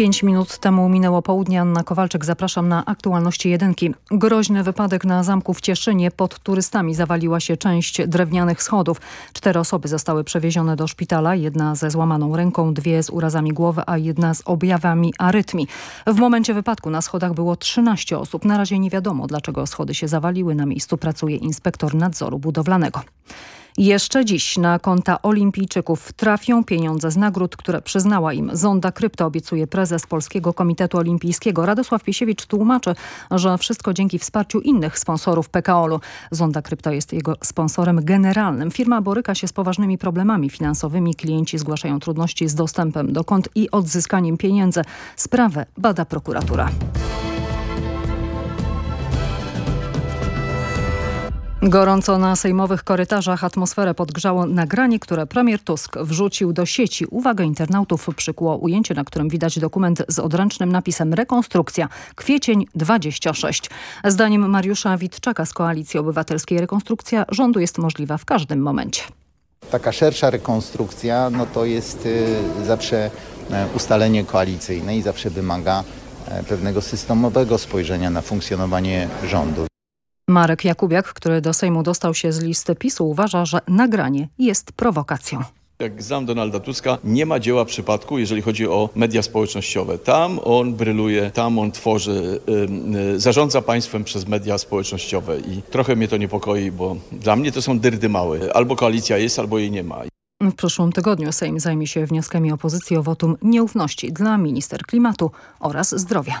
5 minut temu minęło południe. Anna Kowalczyk, zapraszam na aktualności jedynki. Groźny wypadek na zamku w Cieszynie. Pod turystami zawaliła się część drewnianych schodów. Cztery osoby zostały przewiezione do szpitala. Jedna ze złamaną ręką, dwie z urazami głowy, a jedna z objawami arytmii. W momencie wypadku na schodach było 13 osób. Na razie nie wiadomo, dlaczego schody się zawaliły. Na miejscu pracuje inspektor nadzoru budowlanego. Jeszcze dziś na konta olimpijczyków trafią pieniądze z nagród, które przyznała im Zonda Krypto, obiecuje prezes Polskiego Komitetu Olimpijskiego. Radosław Piesiewicz tłumaczy, że wszystko dzięki wsparciu innych sponsorów PKOL-u. Zonda Krypto jest jego sponsorem generalnym. Firma boryka się z poważnymi problemami finansowymi. Klienci zgłaszają trudności z dostępem do kont i odzyskaniem pieniędzy. Sprawę bada prokuratura. Gorąco na sejmowych korytarzach atmosferę podgrzało nagranie, które premier Tusk wrzucił do sieci. Uwagę internautów przykło ujęcie, na którym widać dokument z odręcznym napisem Rekonstrukcja kwiecień 26. Zdaniem Mariusza Witczaka z Koalicji Obywatelskiej rekonstrukcja rządu jest możliwa w każdym momencie. Taka szersza rekonstrukcja no to jest y, zawsze e, ustalenie koalicyjne i zawsze wymaga e, pewnego systemowego spojrzenia na funkcjonowanie rządu. Marek Jakubiak, który do Sejmu dostał się z listy PiSu, uważa, że nagranie jest prowokacją. Jak znam Donalda Tuska, nie ma dzieła przypadku, jeżeli chodzi o media społecznościowe. Tam on bryluje, tam on tworzy, yy, zarządza państwem przez media społecznościowe i trochę mnie to niepokoi, bo dla mnie to są dyrdy małe. Albo koalicja jest, albo jej nie ma. W przyszłym tygodniu Sejm zajmie się wnioskami opozycji o wotum nieufności dla minister klimatu oraz zdrowia.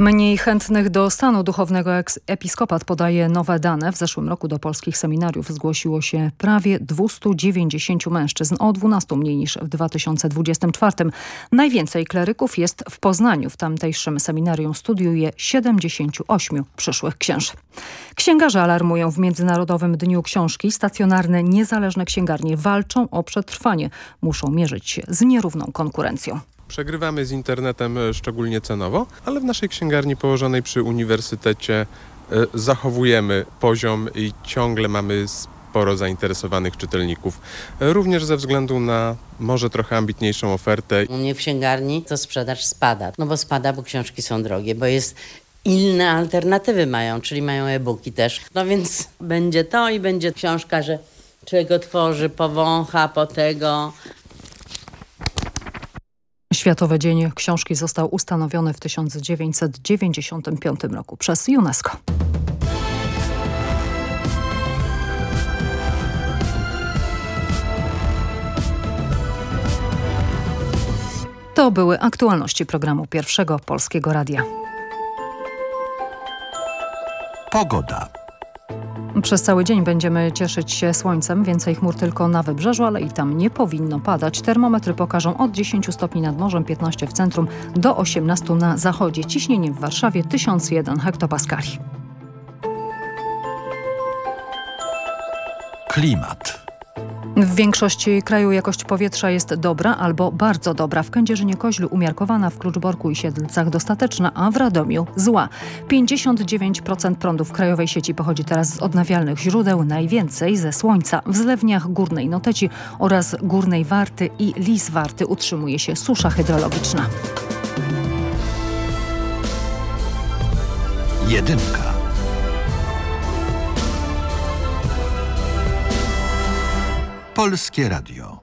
Mniej chętnych do stanu duchownego episkopat podaje nowe dane. W zeszłym roku do polskich seminariów zgłosiło się prawie 290 mężczyzn, o 12 mniej niż w 2024. Najwięcej kleryków jest w Poznaniu. W tamtejszym seminarium studiuje 78 przyszłych księży. Księgarze alarmują w Międzynarodowym Dniu Książki. Stacjonarne, niezależne księgarnie walczą o przetrwanie. Muszą mierzyć się z nierówną konkurencją. Przegrywamy z internetem e, szczególnie cenowo, ale w naszej księgarni położonej przy uniwersytecie e, zachowujemy poziom i ciągle mamy sporo zainteresowanych czytelników. E, również ze względu na może trochę ambitniejszą ofertę. U mnie w księgarni to sprzedaż spada. No bo spada, bo książki są drogie, bo jest inne alternatywy mają, czyli mają e-booki też. No więc będzie to i będzie książka, że człowiek otworzy, powącha po tego, Światowy Dzień Książki został ustanowiony w 1995 roku przez UNESCO. To były aktualności programu Pierwszego Polskiego Radia. Pogoda. Przez cały dzień będziemy cieszyć się słońcem, więcej chmur tylko na wybrzeżu, ale i tam nie powinno padać. Termometry pokażą od 10 stopni nad morzem, 15 w centrum do 18 na zachodzie. Ciśnienie w Warszawie 1001 hektopaskali. Klimat. W większości kraju jakość powietrza jest dobra albo bardzo dobra. W Kędzierzynie-Koźlu umiarkowana, w Kluczborku i Siedlcach dostateczna, a w Radomiu zła. 59% prądu w krajowej sieci pochodzi teraz z odnawialnych źródeł, najwięcej ze słońca. W zlewniach Górnej Noteci oraz Górnej Warty i Lis Warty utrzymuje się susza hydrologiczna. Jedynka. Polskie Radio.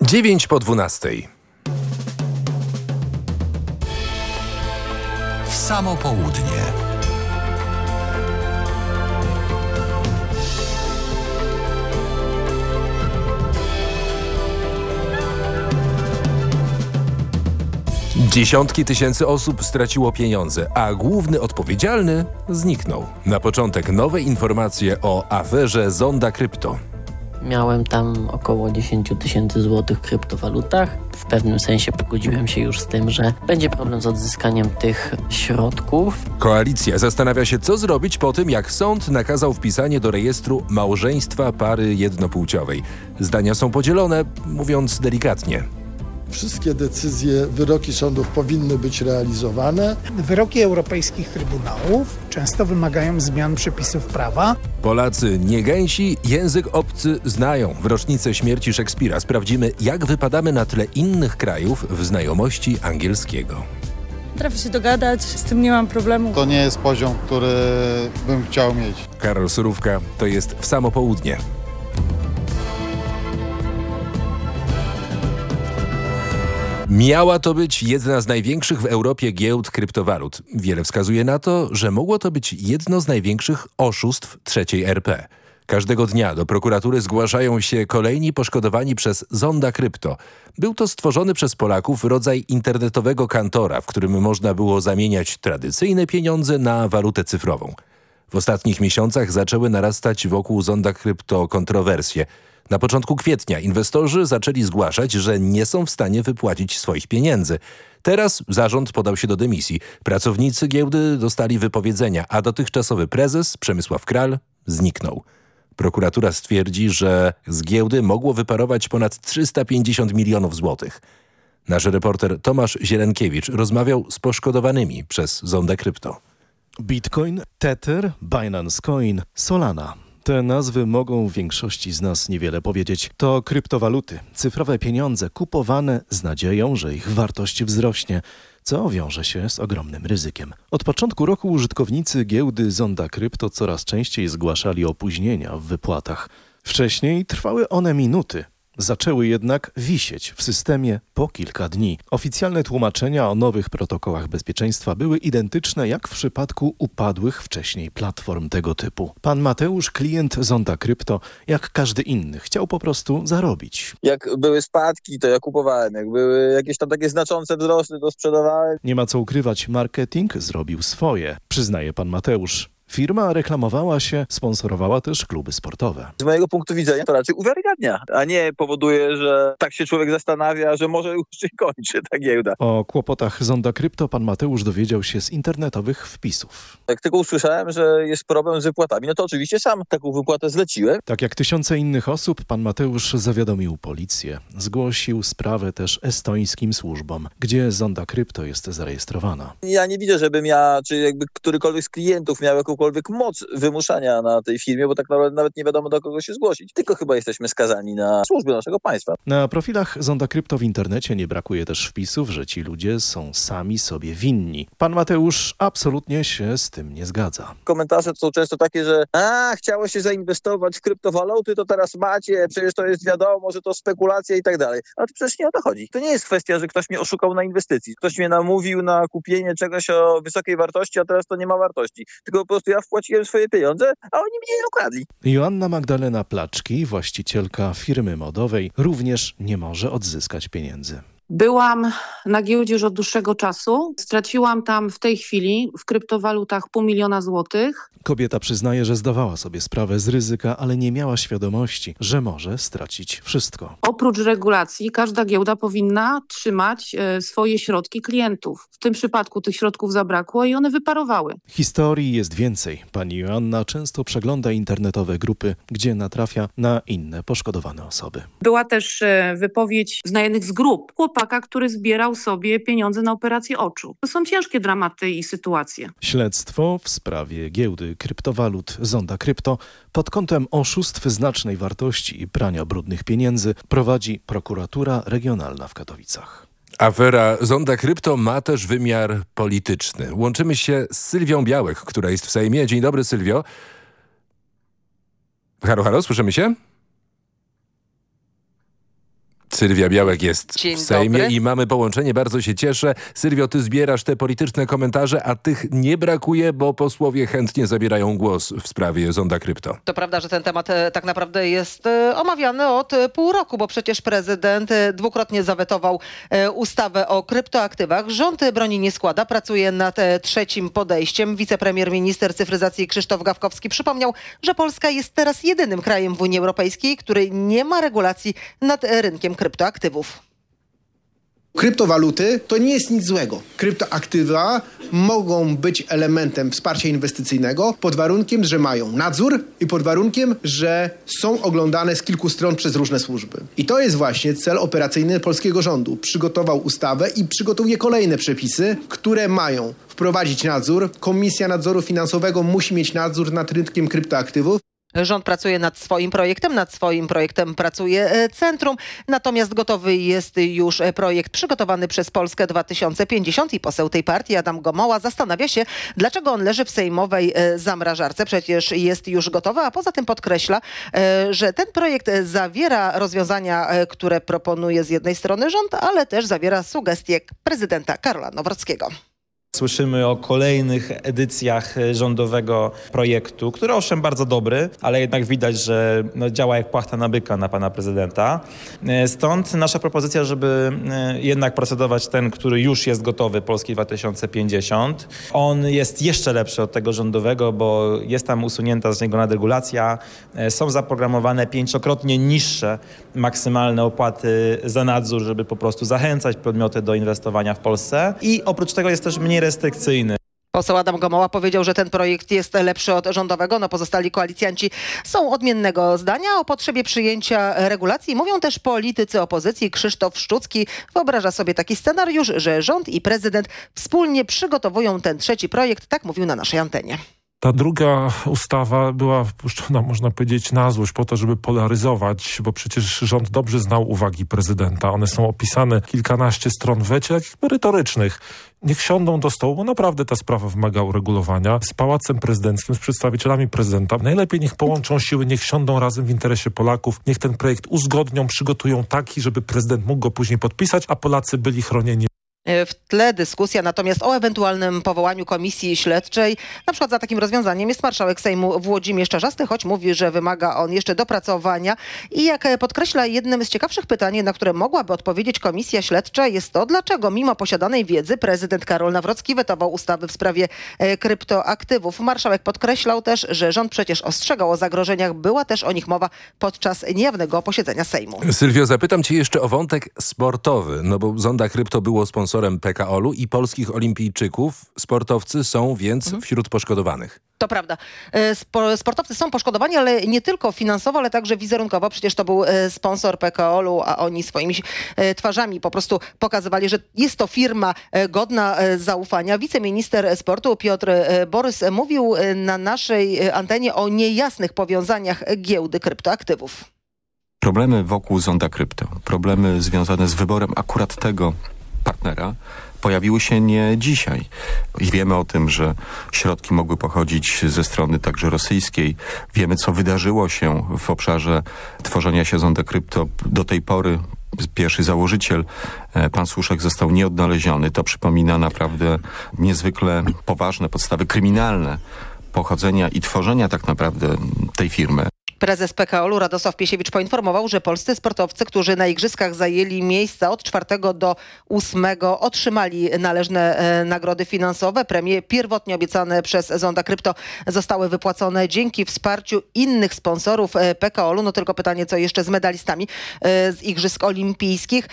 9 po 12. W samo południe. Dziesiątki tysięcy osób straciło pieniądze, a główny odpowiedzialny zniknął. Na początek nowe informacje o aferze Zonda Krypto. Miałem tam około 10 tysięcy złotych w kryptowalutach. W pewnym sensie pogodziłem się już z tym, że będzie problem z odzyskaniem tych środków. Koalicja zastanawia się, co zrobić po tym, jak sąd nakazał wpisanie do rejestru małżeństwa pary jednopłciowej. Zdania są podzielone, mówiąc delikatnie. Wszystkie decyzje, wyroki sądów powinny być realizowane. Wyroki europejskich trybunałów często wymagają zmian przepisów prawa. Polacy nie gęsi, język obcy znają. W rocznicę śmierci Szekspira sprawdzimy, jak wypadamy na tle innych krajów w znajomości angielskiego. Trafię się dogadać, z tym nie mam problemu. To nie jest poziom, który bym chciał mieć. Karol Surówka, to jest w samo południe. Miała to być jedna z największych w Europie giełd kryptowalut. Wiele wskazuje na to, że mogło to być jedno z największych oszustw trzeciej RP. Każdego dnia do prokuratury zgłaszają się kolejni poszkodowani przez Zonda Krypto. Był to stworzony przez Polaków rodzaj internetowego kantora, w którym można było zamieniać tradycyjne pieniądze na walutę cyfrową. W ostatnich miesiącach zaczęły narastać wokół Zonda Krypto kontrowersje. Na początku kwietnia inwestorzy zaczęli zgłaszać, że nie są w stanie wypłacić swoich pieniędzy. Teraz zarząd podał się do dymisji. Pracownicy giełdy dostali wypowiedzenia, a dotychczasowy prezes Przemysław Kral zniknął. Prokuratura stwierdzi, że z giełdy mogło wyparować ponad 350 milionów złotych. Nasz reporter Tomasz Zielenkiewicz rozmawiał z poszkodowanymi przez Zonda Krypto. Bitcoin, Tether, Binance Coin, Solana. Te nazwy mogą większości z nas niewiele powiedzieć. To kryptowaluty, cyfrowe pieniądze kupowane z nadzieją, że ich wartość wzrośnie, co wiąże się z ogromnym ryzykiem. Od początku roku użytkownicy giełdy Zonda Krypto coraz częściej zgłaszali opóźnienia w wypłatach. Wcześniej trwały one minuty. Zaczęły jednak wisieć w systemie po kilka dni. Oficjalne tłumaczenia o nowych protokołach bezpieczeństwa były identyczne jak w przypadku upadłych wcześniej platform tego typu. Pan Mateusz, klient Zonda Krypto, jak każdy inny, chciał po prostu zarobić. Jak były spadki, to ja kupowałem. Jak były jakieś tam takie znaczące wzrosty, to sprzedawałem. Nie ma co ukrywać, marketing zrobił swoje, przyznaje pan Mateusz. Firma reklamowała się, sponsorowała też kluby sportowe. Z mojego punktu widzenia to raczej uwiarygadnia, a nie powoduje, że tak się człowiek zastanawia, że może już się kończy ta giełda. O kłopotach Zonda Krypto pan Mateusz dowiedział się z internetowych wpisów. Jak tylko usłyszałem, że jest problem z wypłatami, no to oczywiście sam taką wypłatę zleciłem. Tak jak tysiące innych osób, pan Mateusz zawiadomił policję. Zgłosił sprawę też estońskim służbom, gdzie Zonda Krypto jest zarejestrowana. Ja nie widzę, żebym ja, czy jakby którykolwiek z klientów miał jakąkolwiek moc wymuszania na tej firmie, bo tak naprawdę nawet nie wiadomo do kogo się zgłosić. Tylko chyba jesteśmy skazani na służby naszego państwa. Na profilach Zonda Krypto w internecie nie brakuje też wpisów, że ci ludzie są sami sobie winni. Pan Mateusz absolutnie się z tym nie zgadza. Komentarze są często takie, że a, chciało się zainwestować w kryptowaluty, to teraz macie, przecież to jest wiadomo, że to spekulacja i tak dalej. Ale to przecież nie o to chodzi. To nie jest kwestia, że ktoś mnie oszukał na inwestycji. Ktoś mnie namówił na kupienie czegoś o wysokiej wartości, a teraz to nie ma wartości. Tylko po prostu ja wpłaciłem swoje pieniądze, a oni mnie je ukradli. Joanna Magdalena Placzki, właścicielka firmy modowej, również nie może odzyskać pieniędzy. Byłam na giełdzie już od dłuższego czasu. Straciłam tam w tej chwili w kryptowalutach pół miliona złotych. Kobieta przyznaje, że zdawała sobie sprawę z ryzyka, ale nie miała świadomości, że może stracić wszystko. Oprócz regulacji, każda giełda powinna trzymać e, swoje środki klientów. W tym przypadku tych środków zabrakło i one wyparowały. Historii jest więcej. Pani Joanna często przegląda internetowe grupy, gdzie natrafia na inne poszkodowane osoby. Była też e, wypowiedź znajomych z grup chłopaka, który zbierał sobie pieniądze na operację oczu. To są ciężkie dramaty i sytuacje. Śledztwo w sprawie giełdy kryptowalut Zonda Krypto pod kątem oszustw znacznej wartości i prania brudnych pieniędzy prowadzi prokuratura regionalna w Katowicach. Afera Zonda Krypto ma też wymiar polityczny. Łączymy się z Sylwią Białek, która jest w Sejmie. Dzień dobry, Sylwio. Halo, halo, słyszymy się? Sylwia Białek jest Dzień w Sejmie dobry. i mamy połączenie, bardzo się cieszę. Sylwio, ty zbierasz te polityczne komentarze, a tych nie brakuje, bo posłowie chętnie zabierają głos w sprawie zonda krypto. To prawda, że ten temat e, tak naprawdę jest e, omawiany od e, pół roku, bo przecież prezydent dwukrotnie zawetował ustawę o kryptoaktywach. Rząd broni nie składa, pracuje nad trzecim podejściem. Wicepremier minister cyfryzacji Krzysztof Gawkowski przypomniał, że Polska jest teraz jedynym krajem w Unii Europejskiej, który nie ma regulacji nad rynkiem kryptoaktywów. Kryptowaluty to nie jest nic złego. Kryptoaktywa mogą być elementem wsparcia inwestycyjnego pod warunkiem, że mają nadzór i pod warunkiem, że są oglądane z kilku stron przez różne służby. I to jest właśnie cel operacyjny polskiego rządu. Przygotował ustawę i przygotuje kolejne przepisy, które mają wprowadzić nadzór. Komisja Nadzoru Finansowego musi mieć nadzór nad rynkiem kryptoaktywów. Rząd pracuje nad swoim projektem, nad swoim projektem pracuje e, Centrum, natomiast gotowy jest już e, projekt przygotowany przez Polskę 2050 i poseł tej partii Adam Gomoła zastanawia się, dlaczego on leży w sejmowej e, zamrażarce. Przecież jest już gotowy, a poza tym podkreśla, że ten projekt zawiera rozwiązania, które proponuje z jednej strony rząd, ale też zawiera sugestie prezydenta Karola Nawrockiego. Słyszymy o kolejnych edycjach e, rządowego projektu, który owszem bardzo dobry, ale jednak widać, że no, działa jak płachta na byka na pana prezydenta. E, Stąd nasza propozycja, żeby e, jednak procedować ten, który już jest gotowy, Polski 2050. On jest jeszcze lepszy od tego rządowego, bo jest tam usunięta z niego nadregulacja. Są zaprogramowane pięciokrotnie niższe maksymalne opłaty za nadzór, żeby po prostu zachęcać podmioty do inwestowania w Polsce. I oprócz tego jest też mniej restrykcyjny. Poseł Adam Gomoła powiedział, że ten projekt jest lepszy od rządowego. No pozostali koalicjanci są odmiennego zdania o potrzebie przyjęcia regulacji. Mówią też politycy opozycji. Krzysztof Szczucki wyobraża sobie taki scenariusz, że rząd i prezydent wspólnie przygotowują ten trzeci projekt. Tak mówił na naszej antenie. Ta druga ustawa była wpuszczona, można powiedzieć, na złość po to, żeby polaryzować, bo przecież rząd dobrze znał uwagi prezydenta. One są opisane kilkanaście stron wecie, takich merytorycznych. Niech siądą do stołu, bo naprawdę ta sprawa wymaga uregulowania. Z Pałacem Prezydenckim, z przedstawicielami prezydenta. Najlepiej niech połączą siły, niech siądą razem w interesie Polaków. Niech ten projekt uzgodnią, przygotują taki, żeby prezydent mógł go później podpisać, a Polacy byli chronieni W tle dyskusja natomiast o ewentualnym powołaniu komisji śledczej. Na przykład za takim rozwiązaniem jest marszałek Sejmu Włodzimierz Czarzasty, choć mówi, że wymaga on jeszcze dopracowania. I jak e, podkreśla, jednym z ciekawszych pytań, na które mogłaby odpowiedzieć komisja śledcza jest to, dlaczego mimo posiadanej wiedzy prezydent Karol Nawrocki wetował ustawy w sprawie e, kryptoaktywów. Marszałek podkreślał też, że rząd przecież ostrzegał o zagrożeniach. Była też o nich mowa podczas niejawnego posiedzenia Sejmu. Sylwio, zapytam cię jeszcze o wątek sportowy, no bo zonda krypto było sponsorem PKOL-u i polskich olimpijczyków. Sportowcy są więc Mhm. wśród poszkodowanych. To prawda. E, Spo, sportowcy są poszkodowani, ale nie tylko finansowo, ale także wizerunkowo. Przecież to był e, sponsor PKOL-u, a oni swoimi e, twarzami po prostu pokazywali, że jest to firma godna zaufania. Wiceminister sportu Piotr Borys mówił na naszej antenie o niejasnych powiązaniach giełdy kryptoaktywów. Problemy wokół Zonda Krypto, problemy związane z wyborem akurat tego partnera pojawiły się nie dzisiaj. I wiemy o tym, że środki mogły pochodzić ze strony także rosyjskiej. Wiemy, co wydarzyło się w obszarze tworzenia się Zonda Krypto. Do tej pory pierwszy założyciel, e, pan Słuszek, został nieodnaleziony. To przypomina naprawdę niezwykle poważne podstawy kryminalne pochodzenia i tworzenia tak naprawdę tej firmy. Prezes PKOL-u Radosław Piesiewicz poinformował, że polscy sportowcy, którzy na igrzyskach zajęli miejsca od 4 do 8 otrzymali należne e, nagrody finansowe. Premie pierwotnie obiecane przez Zonda Krypto zostały wypłacone dzięki wsparciu innych sponsorów e, PKOL-u. No tylko pytanie, co jeszcze z medalistami e, z Igrzysk Olimpijskich.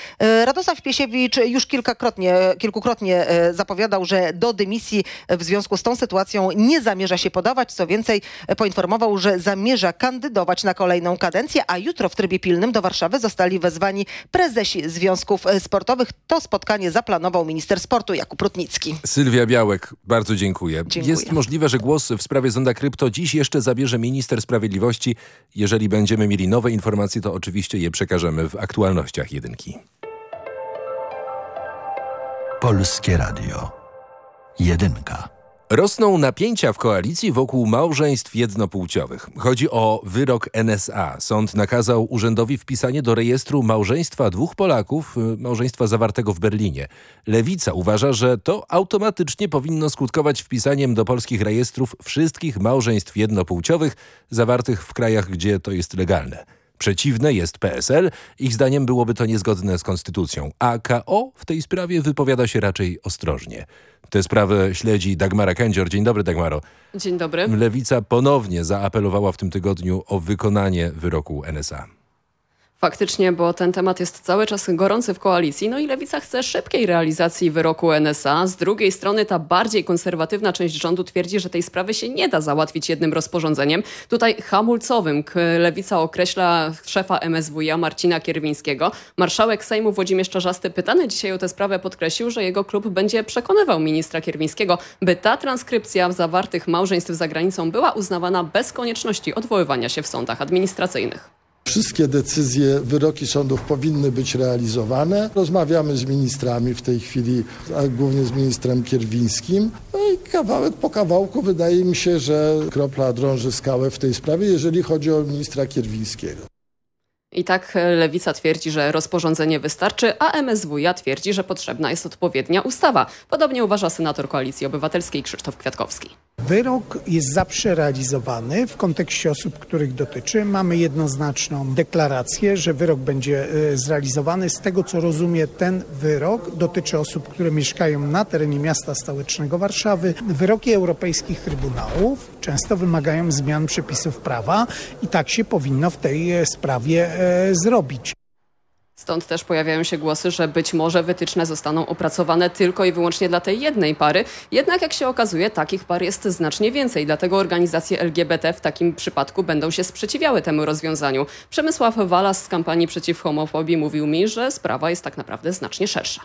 Radosław Piesiewicz już kilkakrotnie, kilkukrotnie zapowiadał, że do dymisji w związku z tą sytuacją nie zamierza się podawać. Co więcej, poinformował, że zamierza kandydować na kolejną kadencję, a jutro w trybie pilnym do Warszawy zostali wezwani prezesi związków e, sportowych. To spotkanie zaplanował minister sportu Jakub Rutnicki. Sylwia Białek, bardzo dziękuję. Dziękuję. Jest możliwe, że głos w sprawie zonda krypto dziś jeszcze zabierze minister sprawiedliwości. Jeżeli będziemy mieli nowe informacje, to oczywiście je przekażemy w aktualnościach jedynki. Polskie Radio. Jedynka. Rosną napięcia w koalicji wokół małżeństw jednopłciowych. Chodzi o wyrok NSA. Sąd nakazał urzędowi wpisanie do rejestru małżeństwa dwóch Polaków, y, małżeństwa zawartego w Berlinie. Lewica uważa, że to automatycznie powinno skutkować wpisaniem do polskich rejestrów wszystkich małżeństw jednopłciowych zawartych w krajach, gdzie to jest legalne. Przeciwne jest PSL. Ich zdaniem byłoby to niezgodne z konstytucją. A KO w tej sprawie wypowiada się raczej ostrożnie. Tę sprawę śledzi Dagmara Kędzior. Dzień dobry, Dagmaro. Dzień dobry. Lewica ponownie zaapelowała w tym tygodniu o wykonanie wyroku NSA. Faktycznie, bo ten temat jest cały czas gorący w koalicji, no i Lewica chce szybkiej realizacji wyroku NSA. Z drugiej strony ta bardziej konserwatywna część rządu twierdzi, że tej sprawy się nie da załatwić jednym rozporządzeniem. Tutaj hamulcowym Lewica określa szefa MSWiA Marcina Kierwińskiego. Marszałek Sejmu Włodzimierz Czarzasty pytany dzisiaj o tę sprawę podkreślił, że jego klub będzie przekonywał ministra Kierwińskiego, by ta transkrypcja zawartych małżeństw za granicą była uznawana bez konieczności odwoływania się w sądach administracyjnych. Wszystkie decyzje, wyroki sądów powinny być realizowane. Rozmawiamy z ministrami w tej chwili, a głównie z ministrem Kierwińskim. No i kawałek po kawałku wydaje mi się, że kropla drąży skałę w tej sprawie, jeżeli chodzi o ministra Kierwińskiego. I tak Lewica twierdzi, że rozporządzenie wystarczy, a MSWiA twierdzi, że potrzebna jest odpowiednia ustawa. Podobnie uważa senator Koalicji Obywatelskiej Krzysztof Kwiatkowski. Wyrok jest zawsze realizowany w kontekście osób, których dotyczy. Mamy jednoznaczną deklarację, że wyrok będzie e, zrealizowany. Z tego co rozumie, ten wyrok dotyczy osób, które mieszkają na terenie miasta stołecznego Warszawy. Wyroki europejskich trybunałów często wymagają zmian przepisów prawa i tak się powinno w tej e, sprawie e, zrobić. Stąd też pojawiają się głosy, że być może wytyczne zostaną opracowane tylko i wyłącznie dla tej jednej pary. Jednak jak się okazuje, takich par jest znacznie więcej. Dlatego organizacje LGBT w takim przypadku będą się sprzeciwiały temu rozwiązaniu. Przemysław Walas z kampanii przeciw homofobii mówił mi, że sprawa jest tak naprawdę znacznie szersza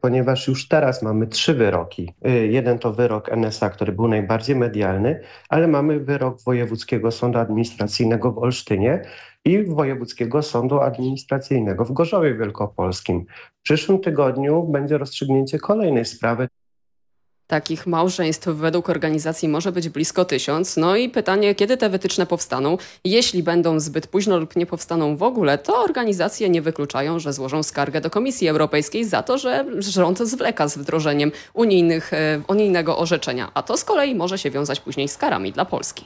ponieważ już teraz mamy trzy wyroki. Jeden to wyrok NSA, który był najbardziej medialny, ale mamy wyrok Wojewódzkiego Sądu Administracyjnego w Olsztynie i Wojewódzkiego Sądu Administracyjnego w Gorzowie Wielkopolskim. W przyszłym tygodniu będzie rozstrzygnięcie kolejnej sprawy. Takich małżeństw według organizacji może być blisko tysiąc. No i pytanie, kiedy te wytyczne powstaną? Jeśli będą zbyt późno lub nie powstaną w ogóle, to organizacje nie wykluczają, że złożą skargę do Komisji Europejskiej za to, że rząd zwleka z wdrożeniem unijnych, e, unijnego orzeczenia. A to z kolei może się wiązać później z karami dla Polski.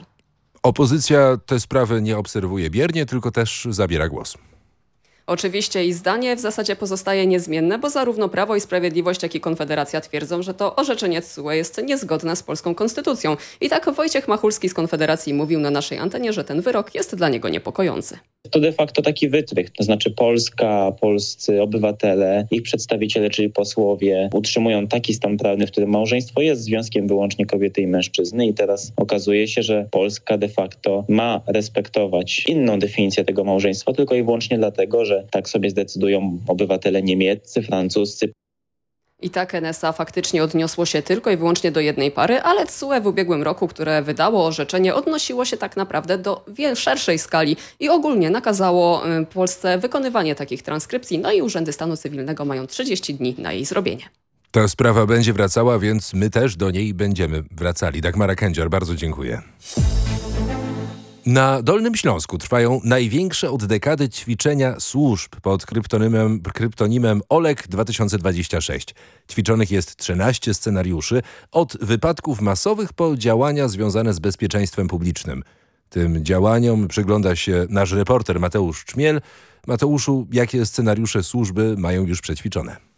Opozycja tę sprawę nie obserwuje biernie, tylko też zabiera głos. Oczywiście i zdanie w zasadzie pozostaje niezmienne, bo zarówno Prawo i Sprawiedliwość, jak i Konfederacja twierdzą, że to orzeczenie TSUE jest niezgodne z polską konstytucją. I tak Wojciech Machulski z Konfederacji mówił na naszej antenie, że ten wyrok jest dla niego niepokojący. To de facto taki wytrych, to znaczy Polska, polscy obywatele, ich przedstawiciele, czyli posłowie, utrzymują taki stan prawny, w którym małżeństwo jest związkiem wyłącznie kobiety i mężczyzny i teraz okazuje się, że Polska de facto ma respektować inną definicję tego małżeństwa tylko i wyłącznie dlatego, że że tak sobie zdecydują obywatele niemieccy, francuscy. I tak NSA faktycznie odniosło się tylko i wyłącznie do jednej pary, ale TSUE w ubiegłym roku, które wydało orzeczenie, odnosiło się tak naprawdę do szerszej skali i ogólnie nakazało y, Polsce wykonywanie takich transkrypcji, no i urzędy stanu cywilnego mają 30 dni na jej zrobienie. Ta sprawa będzie wracała, więc my też do niej będziemy wracali. Dagmara Kędzior, bardzo dziękuję. Na Dolnym Śląsku trwają największe od dekady ćwiczenia służb pod kryptonimem, kryptonimem OLEG 2026. Ćwiczonych jest 13 scenariuszy, od wypadków masowych po działania związane z bezpieczeństwem publicznym. Tym działaniom przygląda się nasz reporter Mateusz Czmiel. Mateuszu, jakie scenariusze służby mają już przećwiczone?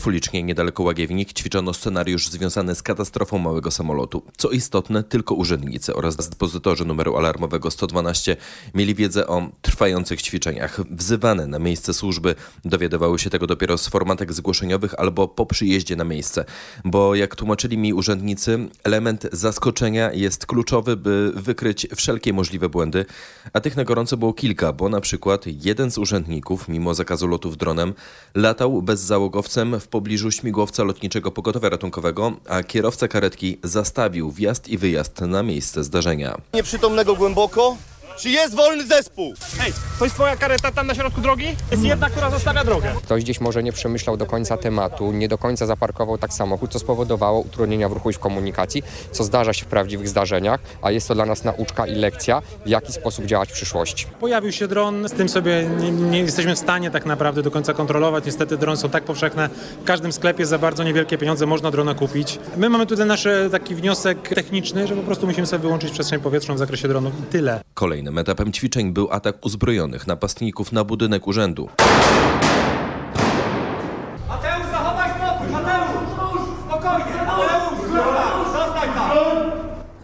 Fulicznie niedaleko Łagiewnik ćwiczono scenariusz związany z katastrofą małego samolotu. Co istotne, tylko urzędnicy oraz dyspozytorzy numeru alarmowego 112 mieli wiedzę o trwających ćwiczeniach. Wzywane na miejsce służby dowiadywały się tego dopiero z formatek zgłoszeniowych albo po przyjeździe na miejsce. Bo jak tłumaczyli mi urzędnicy, element zaskoczenia jest kluczowy, by wykryć wszelkie możliwe błędy, a tych na gorąco było kilka, bo na przykład jeden z urzędników, mimo zakazu lotów dronem, latał bezzałogowcem w pobliżu śmigłowca lotniczego pogotowia ratunkowego, a kierowca karetki zastawił wjazd i wyjazd na miejsce zdarzenia. Nieprzytomnego głęboko, Czy jest wolny zespół? Hej, to jest twoja kareta tam na środku drogi? Jest jedna, która zostawia drogę. Ktoś gdzieś może nie przemyślał do końca tematu, nie do końca zaparkował tak samochód, co spowodowało utrudnienia w ruchu i w komunikacji, co zdarza się w prawdziwych zdarzeniach, a jest to dla nas nauczka i lekcja, w jaki sposób działać w przyszłości. Pojawił się dron, z tym sobie nie, nie jesteśmy w stanie tak naprawdę do końca kontrolować. Niestety drony są tak powszechne, w każdym sklepie za bardzo niewielkie pieniądze można drona kupić. My mamy tutaj nasz taki wniosek techniczny, że po prostu musimy sobie wyłączyć przestrzeń powietrzną w zakresie dronów i tyle. Kolejnym etapem ćwiczeń był atak uzbrojonych napastników na budynek urzędu. Mateusz, zachowaj spokój! Mateusz! Spokojnie! Mateusz! Zostań tam!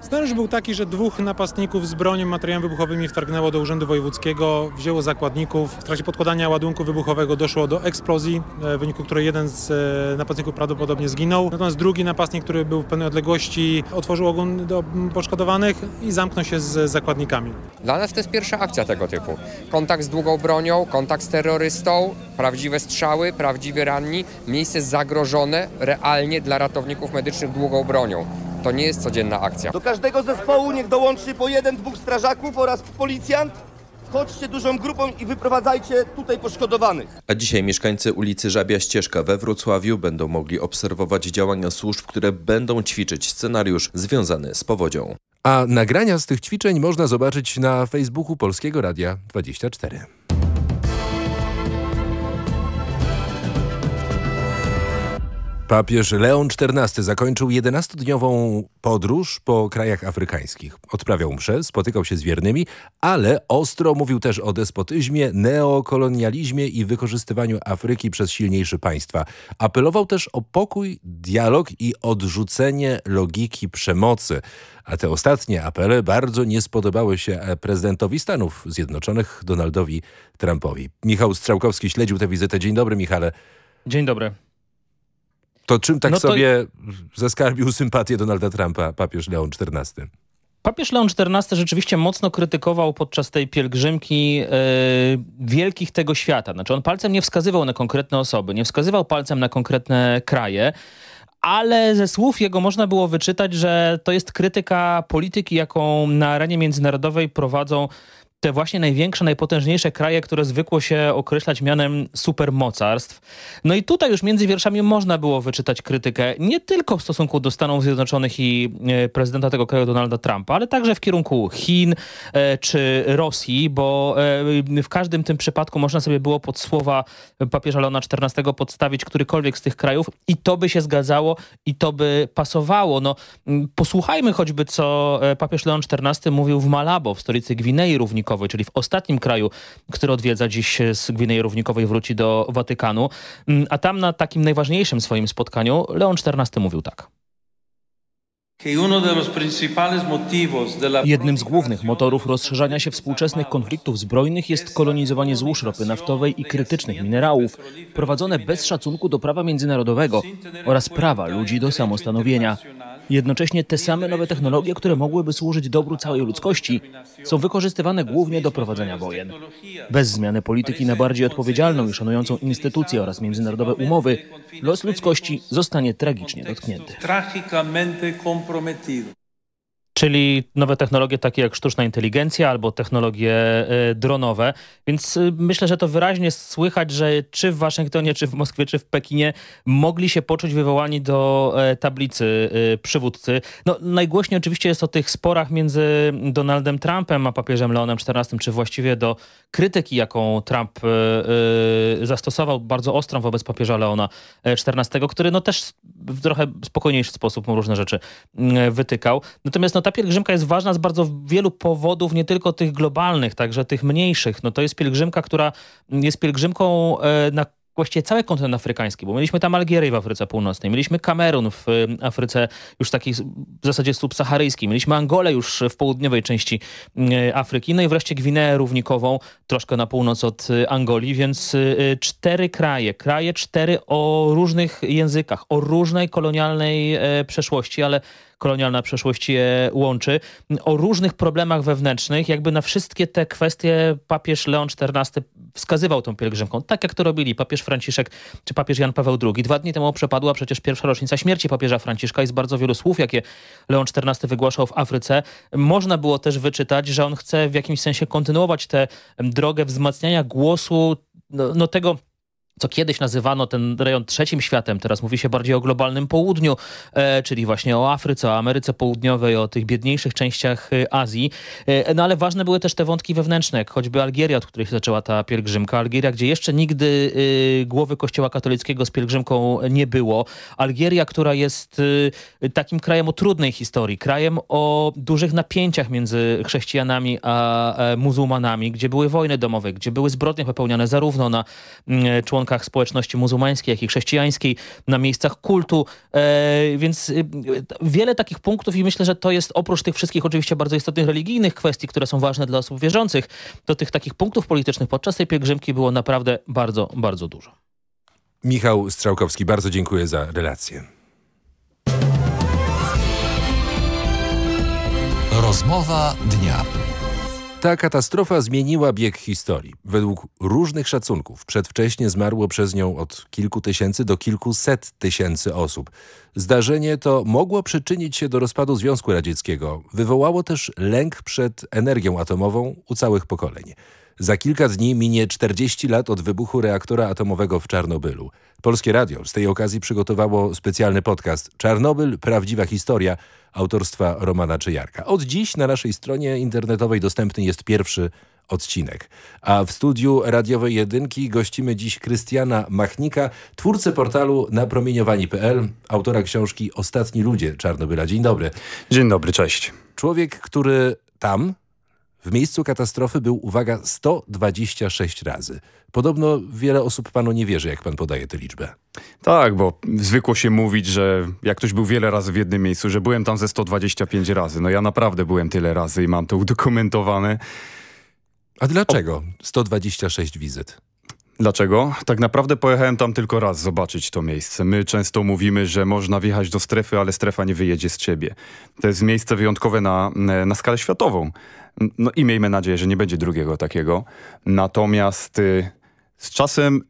Scenariusz był taki, że dwóch napastników z bronią, materiałami wybuchowymi wtargnęło do Urzędu Wojewódzkiego, wzięło zakładników. W trakcie podkładania ładunku wybuchowego doszło do eksplozji, e, w wyniku której jeden z e, napastników prawdopodobnie zginął. Natomiast drugi napastnik, który był w pewnej odległości, otworzył ogon do poszkodowanych i zamknął się z zakładnikami. Dla nas to jest pierwsza akcja tego typu. Kontakt z długą bronią, kontakt z terrorystą, prawdziwe strzały, prawdziwi ranni, miejsce zagrożone realnie dla ratowników medycznych długą bronią. To nie jest codzienna akcja. Każdego zespołu niech dołączy po jeden, dwóch strażaków oraz policjant. Chodźcie dużą grupą i wyprowadzajcie tutaj poszkodowanych. A dzisiaj mieszkańcy ulicy Żabia Ścieżka we Wrocławiu będą mogli obserwować działania służb, które będą ćwiczyć scenariusz związany z powodzią. A nagrania z tych ćwiczeń można zobaczyć na Facebooku Polskiego Radia 24. Papież Leon XIV zakończył 11-dniową podróż po krajach afrykańskich. Odprawiał msze, spotykał się z wiernymi, ale ostro mówił też o despotyzmie, neokolonializmie i wykorzystywaniu Afryki przez silniejsze państwa. Apelował też o pokój, dialog i odrzucenie logiki przemocy. A te ostatnie apele bardzo nie spodobały się prezydentowi Stanów Zjednoczonych, Donaldowi Trumpowi. Michał Strzałkowski śledził tę wizytę. Dzień dobry, Michale. Dzień dobry. To czym tak No to- sobie zaskarbił sympatię Donalda Trumpa papież Leon XIV? Papież Leon XIV rzeczywiście mocno krytykował podczas tej pielgrzymki e, wielkich tego świata. Znaczy on palcem nie wskazywał na konkretne osoby, nie wskazywał palcem na konkretne kraje, ale ze słów jego można było wyczytać, że to jest krytyka polityki, jaką na arenie międzynarodowej prowadzą te właśnie największe, najpotężniejsze kraje, które zwykło się określać mianem supermocarstw. No i tutaj już między wierszami można było wyczytać krytykę nie tylko w stosunku do Stanów Zjednoczonych i e, prezydenta tego kraju Donalda Trumpa, ale także w kierunku Chin e, czy Rosji, bo e, w każdym tym przypadku można sobie było pod słowa papieża Leona XIV podstawić którykolwiek z tych krajów i to by się zgadzało i to by pasowało. No, posłuchajmy choćby, co papież Leon XIV mówił w Malabo, w stolicy Gwinei Równikowej, czyli w ostatnim kraju, który odwiedza dziś z Gwinei Równikowej, wróci do Watykanu. Mm, A tam na takim najważniejszym swoim spotkaniu Leon XIV mówił tak. Jednym z głównych motorów rozszerzania się współczesnych konfliktów zbrojnych jest kolonizowanie złóż ropy naftowej i krytycznych minerałów, prowadzone bez szacunku do prawa międzynarodowego oraz prawa ludzi do samostanowienia. Jednocześnie te same nowe technologie, które mogłyby służyć dobru całej ludzkości, są wykorzystywane głównie do prowadzenia wojen. Bez zmiany polityki na bardziej odpowiedzialną i szanującą instytucje oraz międzynarodowe umowy, los ludzkości zostanie tragicznie dotknięty. Czyli nowe technologie takie jak sztuczna inteligencja albo technologie e, dronowe. Więc e, myślę, że to wyraźnie słychać, że czy w Waszyngtonie, czy w Moskwie, czy w Pekinie mogli się poczuć wywołani do e, tablicy przywódcy. No, najgłośniej oczywiście jest o tych sporach między Donaldem Trumpem a papieżem Leonem XIV, czy właściwie do krytyki, jaką Trump zastosował bardzo ostrą wobec papieża Leona XIV, który no też w trochę spokojniejszy sposób mu różne rzeczy mm, wytykał. Natomiast no, ta pielgrzymka jest ważna z bardzo wielu powodów, nie tylko tych globalnych, także tych mniejszych. No, to jest pielgrzymka, która jest pielgrzymką e, na właściwie cały kontynent afrykański, bo mieliśmy tam Algierię w Afryce Północnej, mieliśmy Kamerun w y, Afryce już takiej w zasadzie subsaharyjskiej, mieliśmy Angolę już w południowej części y, Afryki, no i wreszcie Gwineę Równikową, troszkę na północ od y, Angolii, więc cztery kraje, kraje cztery o różnych językach, o różnej kolonialnej e, przeszłości, ale kolonialna przeszłość je łączy, o różnych problemach wewnętrznych, jakby na wszystkie te kwestie papież Leon XIV wskazywał tą pielgrzymką, tak jak to robili papież Franciszek czy papież Jan Paweł II. Dwa dni temu przepadła przecież pierwsza rocznica śmierci papieża Franciszka i z bardzo wielu słów, jakie Leon XIV wygłaszał w Afryce, można było też wyczytać, że on chce w jakimś sensie kontynuować tę drogę wzmacniania głosu no, no tego co kiedyś nazywano ten rejon trzecim światem, teraz mówi się bardziej o globalnym południu, e, czyli właśnie o Afryce, o Ameryce Południowej, o tych biedniejszych częściach e, Azji. E, no ale ważne były też te wątki wewnętrzne, jak choćby Algieria, od której się zaczęła ta pielgrzymka. Algieria, gdzie jeszcze nigdy e, głowy kościoła katolickiego z pielgrzymką nie było. Algieria, która jest e, takim krajem o trudnej historii, krajem o dużych napięciach między chrześcijanami a e, muzułmanami, gdzie były wojny domowe, gdzie były zbrodnie popełniane zarówno na mm, członkach społeczności muzułmańskiej, jak i chrześcijańskiej, na miejscach kultu, e, więc y, wiele takich punktów i myślę, że to jest oprócz tych wszystkich oczywiście bardzo istotnych religijnych kwestii, które są ważne dla osób wierzących, to tych takich punktów politycznych podczas tej pielgrzymki było naprawdę bardzo, bardzo dużo. Michał Strzałkowski, bardzo dziękuję za relację. Rozmowa dnia. Ta katastrofa zmieniła bieg historii. Według różnych szacunków przedwcześnie zmarło przez nią od kilku tysięcy do kilkuset tysięcy osób. Zdarzenie to mogło przyczynić się do rozpadu Związku Radzieckiego. Wywołało też lęk przed energią atomową u całych pokoleń. Za kilka dni minie 40 lat od wybuchu reaktora atomowego w Czarnobylu. Polskie Radio z tej okazji przygotowało specjalny podcast Czarnobyl – Prawdziwa historia autorstwa Romana Czyjarka. Od dziś na naszej stronie internetowej dostępny jest pierwszy odcinek. A w studiu radiowej jedynki gościmy dziś Krystiana Machnika, twórcę portalu napromieniowani.pl, autora książki Ostatni ludzie Czarnobyla. Dzień dobry. Dzień dobry, cześć. Człowiek, który tam, w miejscu katastrofy był, uwaga, 126 razy. Podobno wiele osób panu nie wierzy, jak pan podaje tę liczbę. Tak, bo zwykło się mówić, że jak ktoś był wiele razy w jednym miejscu, że byłem tam ze 125 razy. No ja naprawdę byłem tyle razy i mam to udokumentowane. A dlaczego 126 wizyt? Dlaczego? Tak naprawdę pojechałem tam tylko raz zobaczyć to miejsce. My często mówimy, że można wjechać do strefy, ale strefa nie wyjedzie z ciebie. To jest miejsce wyjątkowe na, na skalę światową. No i miejmy nadzieję, że nie będzie drugiego takiego. Natomiast y, z czasem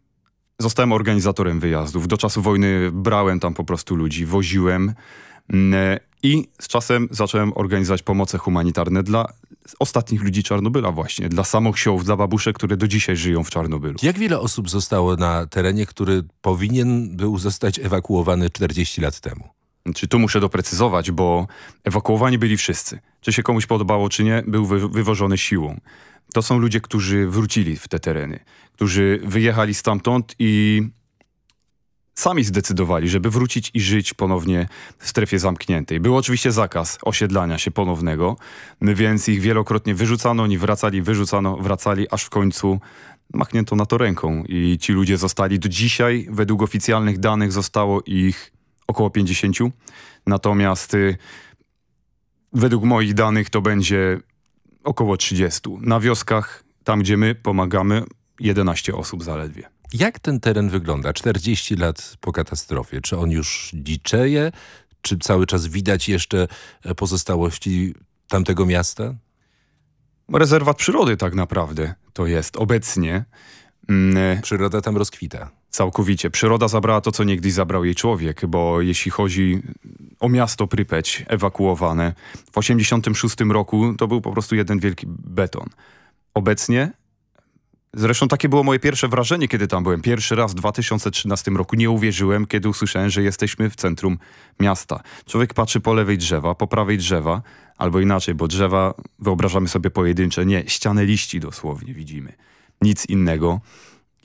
zostałem organizatorem wyjazdów. Do czasu wojny brałem tam po prostu ludzi, woziłem mm, i z czasem zacząłem organizować pomoce humanitarne dla ostatnich ludzi Czarnobyla właśnie, dla samochciół, dla babuszek, które do dzisiaj żyją w Czarnobylu. Jak wiele osób zostało na terenie, który powinien był zostać ewakuowany 40 lat temu? Czy tu muszę doprecyzować, bo ewakuowani byli wszyscy. Czy się komuś podobało, czy nie, był wy wywożony siłą. To są ludzie, którzy wrócili w te tereny, którzy wyjechali stamtąd i sami zdecydowali, żeby wrócić i żyć ponownie w strefie zamkniętej. Był oczywiście zakaz osiedlania się ponownego, więc ich wielokrotnie wyrzucano, oni wracali, wyrzucano, wracali, aż w końcu machnięto na to ręką i ci ludzie zostali do dzisiaj, według oficjalnych danych zostało ich około 50, natomiast y, według moich danych to będzie około 30. Na wioskach, tam gdzie my pomagamy, 11 osób zaledwie. Jak ten teren wygląda 40 lat po katastrofie? Czy on już dziczeje? Czy cały czas widać jeszcze pozostałości tamtego miasta? Rezerwat przyrody tak naprawdę to jest obecnie. Mm, Przyroda tam rozkwita. Całkowicie. Przyroda zabrała to, co niegdyś zabrał jej człowiek, bo jeśli chodzi o miasto Prypeć ewakuowane, w 86 roku to był po prostu jeden wielki beton. Obecnie Zresztą takie było moje pierwsze wrażenie, kiedy tam byłem. Pierwszy raz w 2013 roku nie uwierzyłem, kiedy usłyszałem, że jesteśmy w centrum miasta. Człowiek patrzy po lewej drzewa, po prawej drzewa, albo inaczej, bo drzewa wyobrażamy sobie pojedyncze. Nie, ścianę liści dosłownie widzimy. Nic innego.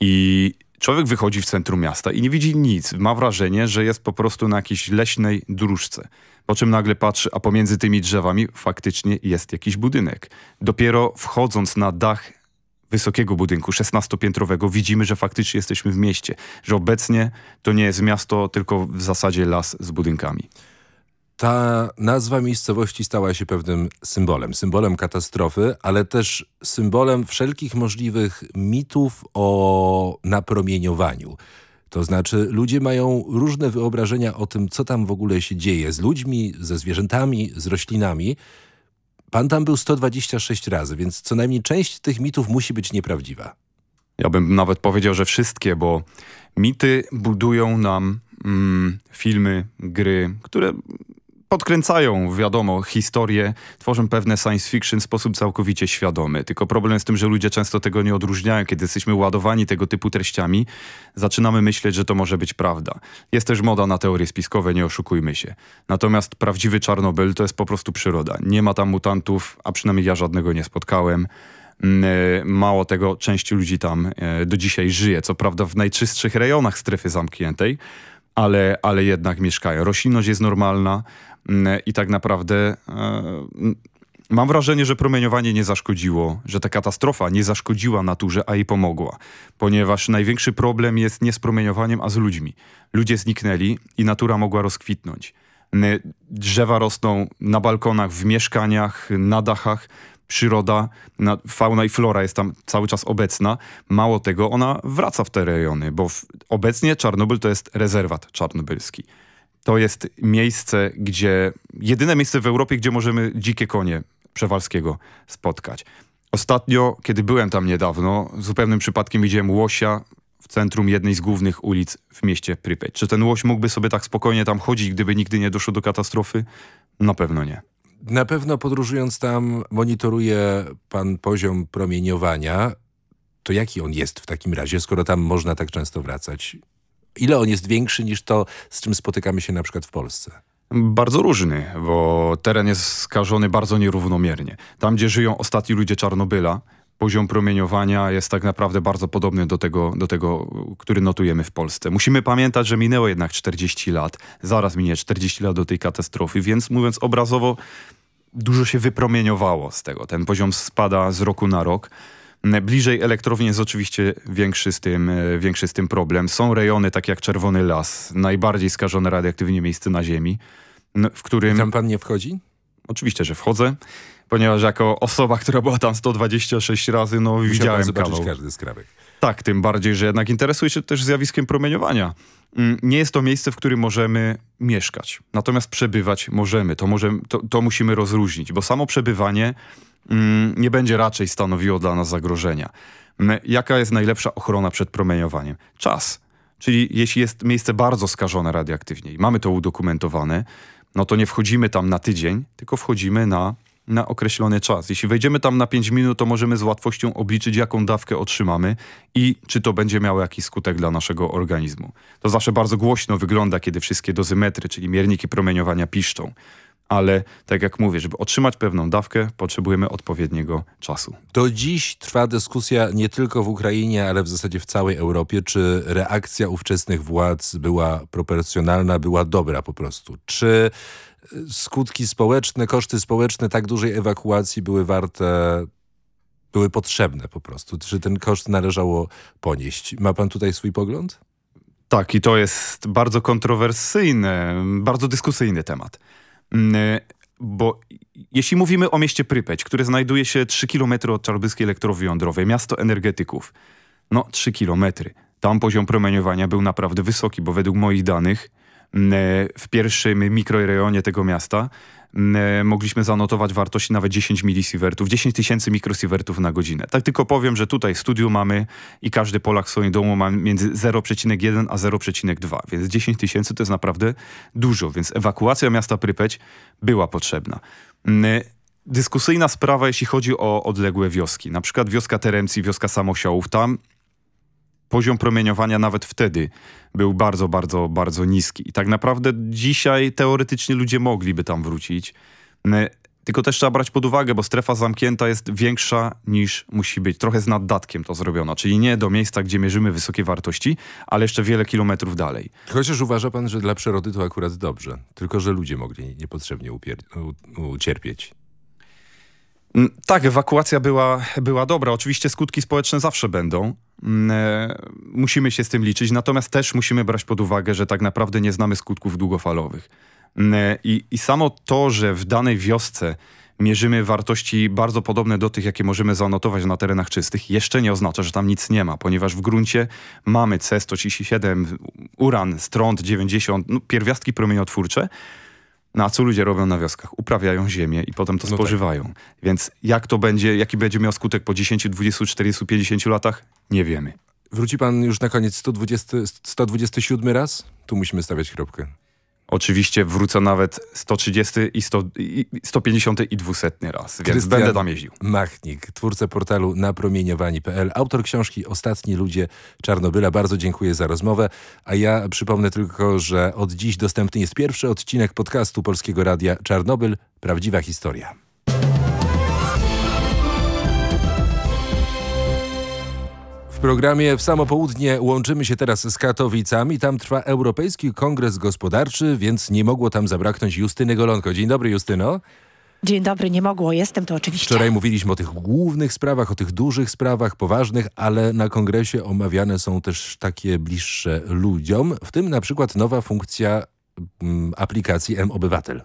I człowiek wychodzi w centrum miasta i nie widzi nic. Ma wrażenie, że jest po prostu na jakiejś leśnej dróżce. Po czym nagle patrzy, a pomiędzy tymi drzewami faktycznie jest jakiś budynek. Dopiero wchodząc na dach wysokiego budynku, 16-piętrowego, widzimy, że faktycznie jesteśmy w mieście. Że obecnie to nie jest miasto, tylko w zasadzie las z budynkami. Ta nazwa miejscowości stała się pewnym symbolem. Symbolem katastrofy, ale też symbolem wszelkich możliwych mitów o napromieniowaniu. To znaczy ludzie mają różne wyobrażenia o tym, co tam w ogóle się dzieje z ludźmi, ze zwierzętami, z roślinami. Pan tam był 126 razy, więc co najmniej część tych mitów musi być nieprawdziwa. Ja bym nawet powiedział, że wszystkie, bo mity budują nam mm, filmy, gry, które podkręcają, wiadomo, historię, tworzą pewne science fiction w sposób całkowicie świadomy. Tylko problem w tym, że ludzie często tego nie odróżniają. Kiedy jesteśmy ładowani tego typu treściami, zaczynamy myśleć, że to może być prawda. Jest też moda na teorie spiskowe, nie oszukujmy się. Natomiast prawdziwy Czarnobyl to jest po prostu przyroda. Nie ma tam mutantów, a przynajmniej ja żadnego nie spotkałem. Mm, e, Mało tego, część ludzi tam e, do dzisiaj żyje. Co prawda w najczystszych rejonach strefy zamkniętej, ale, ale jednak mieszkają. Roślinność jest normalna i tak naprawdę e, mm, mam wrażenie, że promieniowanie nie zaszkodziło, że ta katastrofa nie zaszkodziła naturze, a jej pomogła. Ponieważ największy problem jest nie z promieniowaniem, a z ludźmi. Ludzie zniknęli i natura mogła rozkwitnąć. N- Drzewa rosną na balkonach, w mieszkaniach, na dachach. Przyroda, na, fauna i flora jest tam cały czas obecna. Mało tego, ona wraca w te rejony, bo obecnie Czarnobyl to jest rezerwat czarnobylski. To jest miejsce, gdzie, jedyne miejsce w Europie, gdzie możemy dzikie konie Przewalskiego spotkać. Ostatnio, kiedy byłem tam niedawno, zupełnym przypadkiem widziałem łosia w centrum jednej z głównych ulic w mieście Prypeć. Czy ten łoś mógłby sobie tak spokojnie tam chodzić, gdyby nigdy nie doszło do katastrofy? Na pewno nie. Na pewno podróżując tam monitoruje pan poziom promieniowania. To jaki on jest w takim razie, skoro tam można tak często wracać? Ile on jest większy niż to, z czym spotykamy się na przykład w Polsce? Bardzo różny, bo teren jest skażony bardzo nierównomiernie. Tam, gdzie żyją ostatni ludzie Czarnobyla, poziom promieniowania jest tak naprawdę bardzo podobny do tego, do tego, który notujemy w Polsce. Musimy pamiętać, że minęło jednak 40 lat, zaraz minie 40 lat do tej katastrofy, więc mówiąc obrazowo, dużo się wypromieniowało z tego. Ten poziom spada z roku na rok. Bliżej elektrowni jest oczywiście większy z, tym, e, większy z tym problem. Są rejony, takie jak Czerwony Las, najbardziej skażone radioaktywnie miejsce na Ziemi, w którym... Tam pan nie wchodzi? Oczywiście, że wchodzę, ponieważ jako osoba, która była tam 126 razy, no Musiał widziałem zobaczyć kawał. każdy skrawek. Tak, tym bardziej, że jednak interesuje się też zjawiskiem promieniowania. Mm, Nie jest to miejsce, w którym możemy mieszkać. Natomiast przebywać możemy. To, możemy, to, to musimy rozróżnić, bo samo przebywanie nie będzie raczej stanowiło dla nas zagrożenia. Mm, Jaka jest najlepsza ochrona przed promieniowaniem? Czas. Czyli jeśli jest miejsce bardzo skażone radioaktywnie i mamy to udokumentowane, no to nie wchodzimy tam na tydzień, tylko wchodzimy na, na określony czas. Jeśli wejdziemy tam na 5 minut, to możemy z łatwością obliczyć, jaką dawkę otrzymamy i czy to będzie miało jakiś skutek dla naszego organizmu. To zawsze bardzo głośno wygląda, kiedy wszystkie dozymetry, czyli mierniki promieniowania piszczą. Ale tak jak mówię, żeby otrzymać pewną dawkę, potrzebujemy odpowiedniego czasu. Do dziś trwa dyskusja nie tylko w Ukrainie, ale w zasadzie w całej Europie, czy reakcja ówczesnych władz była proporcjonalna, była dobra po prostu. Czy y, skutki społeczne, koszty społeczne tak dużej ewakuacji były warte, były potrzebne po prostu? Czy ten koszt należało ponieść? Ma pan tutaj swój pogląd? Tak, i to jest bardzo kontrowersyjny, bardzo dyskusyjny temat. Mm, Bo jeśli mówimy o mieście Prypeć, które znajduje się 3 km od czarnobylskiej elektrowni jądrowej, miasto energetyków, no 3 kilometry. Tam poziom promieniowania był naprawdę wysoki, bo według moich danych mm, w pierwszym mikrorejonie tego miasta mogliśmy zanotować wartości nawet 10 milisiewertów, 10 tysięcy mikrosiewertów na godzinę. Tak tylko powiem, że tutaj w studiu mamy i każdy Polak w swoim domu ma między 0,1 a 0,2, więc 10 tysięcy to jest naprawdę dużo, więc ewakuacja miasta Prypeć była potrzebna. Mm, Dyskusyjna sprawa, jeśli chodzi o odległe wioski, na przykład wioska Teremcji, wioska Samosiołów, tam poziom promieniowania nawet wtedy był bardzo, bardzo, bardzo niski. I tak naprawdę dzisiaj teoretycznie ludzie mogliby tam wrócić. N- Tylko też trzeba brać pod uwagę, bo strefa zamknięta jest większa niż musi być. Trochę z naddatkiem to zrobiono, czyli nie do miejsca, gdzie mierzymy wysokie wartości, ale jeszcze wiele kilometrów dalej. Chociaż uważa pan, że dla przyrody to akurat dobrze. Tylko, że ludzie mogli niepotrzebnie ucierpieć. Mm, Tak, ewakuacja była, była dobra. Oczywiście skutki społeczne zawsze będą. Mm, e, Musimy się z tym liczyć, natomiast też musimy brać pod uwagę, że tak naprawdę nie znamy skutków długofalowych. Mm, e, I, I samo to, że w danej wiosce mierzymy wartości bardzo podobne do tych, jakie możemy zanotować na terenach czystych, jeszcze nie oznacza, że tam nic nie ma, ponieważ w gruncie mamy C137, uran, stront 90, no, pierwiastki promieniotwórcze, no a co ludzie robią na wioskach? Uprawiają ziemię i potem to No tak. spożywają. Więc jak to będzie, jaki będzie miał skutek po 10, 20, 40, 50 latach? Nie wiemy. Wróci pan już na koniec 120, 127 raz? Tu musimy stawiać kropkę. Oczywiście wrócę nawet 130 i, 100, i 150 i 200 raz, więc Krystian będę tam jeździł. Machnik, twórca portalu napromieniowani.pl, autor książki Ostatni ludzie Czarnobyla. Bardzo dziękuję za rozmowę, a ja przypomnę tylko, że od dziś dostępny jest pierwszy odcinek podcastu Polskiego Radia Czarnobyl. Prawdziwa historia. Programie w samo południe łączymy się teraz z Katowicami. Tam trwa Europejski Kongres Gospodarczy, więc nie mogło tam zabraknąć Justyny Golonko. Dzień dobry Justyno. Dzień dobry, nie mogło, jestem to oczywiście. Wczoraj mówiliśmy o tych głównych sprawach, o tych dużych sprawach, poważnych, ale na kongresie omawiane są też takie bliższe ludziom, w tym na przykład nowa funkcja mm, aplikacji M-Obywatel.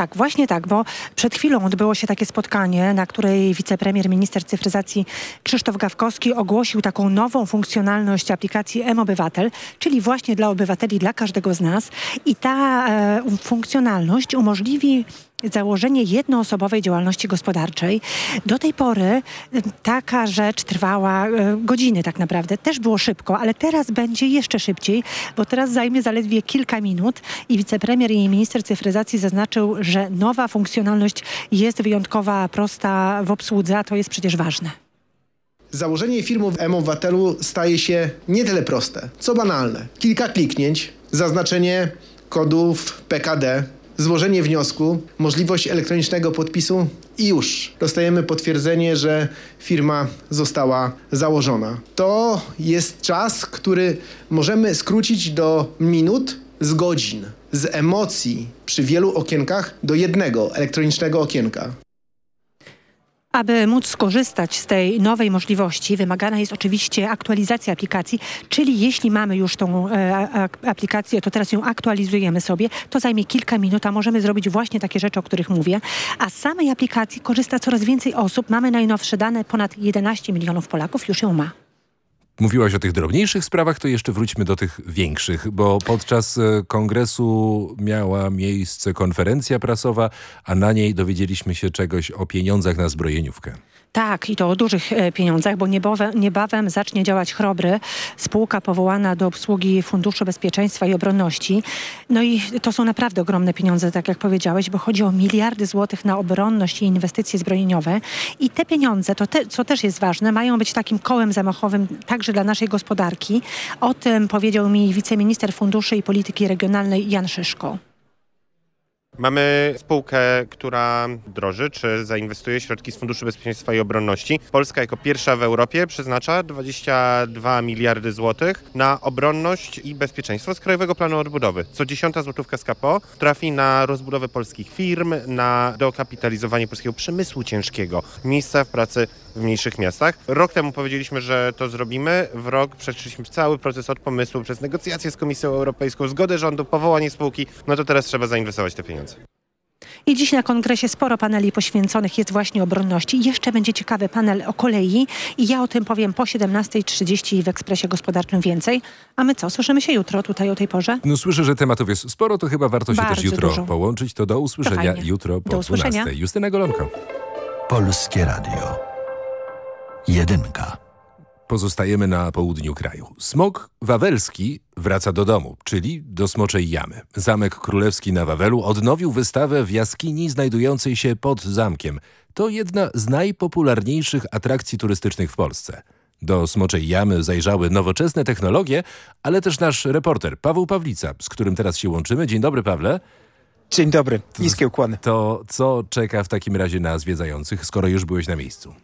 Tak, właśnie tak, bo przed chwilą odbyło się takie spotkanie, na której wicepremier, minister cyfryzacji Krzysztof Gawkowski ogłosił taką nową funkcjonalność aplikacji M-Obywatel, czyli właśnie dla obywateli, dla każdego z nas. I ta e, funkcjonalność umożliwi założenie jednoosobowej działalności gospodarczej. Do tej pory e, taka rzecz trwała e, godziny tak naprawdę. Też było szybko, ale teraz będzie jeszcze szybciej, bo teraz zajmie zaledwie kilka minut i wicepremier i minister cyfryzacji zaznaczył, że nowa funkcjonalność jest wyjątkowa, prosta w obsłudze, a to jest przecież ważne. Założenie firmy w M-Obywatelu staje się nie tyle proste, co banalne. Kilka kliknięć, zaznaczenie kodów PKD, złożenie wniosku, możliwość elektronicznego podpisu i już dostajemy potwierdzenie, że firma została założona. To jest czas, który możemy skrócić do minut z godzin, z emocji przy wielu okienkach do jednego elektronicznego okienka. Aby móc skorzystać z tej nowej możliwości, wymagana jest oczywiście aktualizacja aplikacji, czyli jeśli mamy już tą e, aplikację, to teraz ją aktualizujemy sobie, to zajmie kilka minut, a możemy zrobić właśnie takie rzeczy, o których mówię. A z samej aplikacji korzysta coraz więcej osób. Mamy najnowsze dane, ponad 11 milionów Polaków już ją ma. Mówiłaś o tych drobniejszych sprawach, to jeszcze wróćmy do tych większych, bo podczas e, kongresu miała miejsce konferencja prasowa, a na niej dowiedzieliśmy się czegoś o pieniądzach na zbrojeniówkę. Tak, i to o dużych e, pieniądzach, bo niebawem, niebawem zacznie działać Chrobry, spółka powołana do obsługi Funduszu Bezpieczeństwa i Obronności. No i to są naprawdę ogromne pieniądze, tak jak powiedziałeś, bo chodzi o miliardy złotych na obronność i inwestycje zbrojeniowe. I te pieniądze, to te, co też jest ważne, mają być takim kołem zamachowym także dla naszej gospodarki. O tym powiedział mi wiceminister Funduszy i Polityki Regionalnej Jan Szyszko. Mamy spółkę, która droży, czy zainwestuje środki z Funduszu Bezpieczeństwa i Obronności. Polska jako pierwsza w Europie przeznacza 22 miliardy złotych na obronność i bezpieczeństwo z Krajowego Planu Odbudowy. Co dziesiąta złotówka z KPO trafi na rozbudowę polskich firm, na dokapitalizowanie polskiego przemysłu ciężkiego, miejsca w pracy w mniejszych miastach. Rok temu powiedzieliśmy, że to zrobimy. W rok przeszliśmy cały proces od pomysłu, przez negocjacje z Komisją Europejską, zgodę rządu, powołanie spółki. No to teraz trzeba zainwestować te pieniądze. I dziś na kongresie sporo paneli poświęconych jest właśnie obronności. Jeszcze będzie ciekawy panel o kolei i ja o tym powiem po 17.30 w Ekspresie Gospodarczym więcej. A my co? Słyszymy się jutro tutaj o tej porze? No słyszę, że tematów jest sporo, to chyba warto się Bardzo też jutro dużo. połączyć. To do usłyszenia fajnie. jutro po Do usłyszenia. 12. Justyna Golonko. Polskie Radio. Jedynka. Pozostajemy na południu kraju. Smok wawelski wraca do domu, czyli do Smoczej Jamy. Zamek Królewski na Wawelu odnowił wystawę w jaskini znajdującej się pod zamkiem. To jedna z najpopularniejszych atrakcji turystycznych w Polsce. Do Smoczej Jamy zajrzały nowoczesne technologie, ale też nasz reporter Paweł Pawlica, z którym teraz się łączymy. Dzień dobry, Pawle. Dzień dobry, niskie ukłony. To co czeka w takim razie na zwiedzających, skoro już byłeś na miejscu?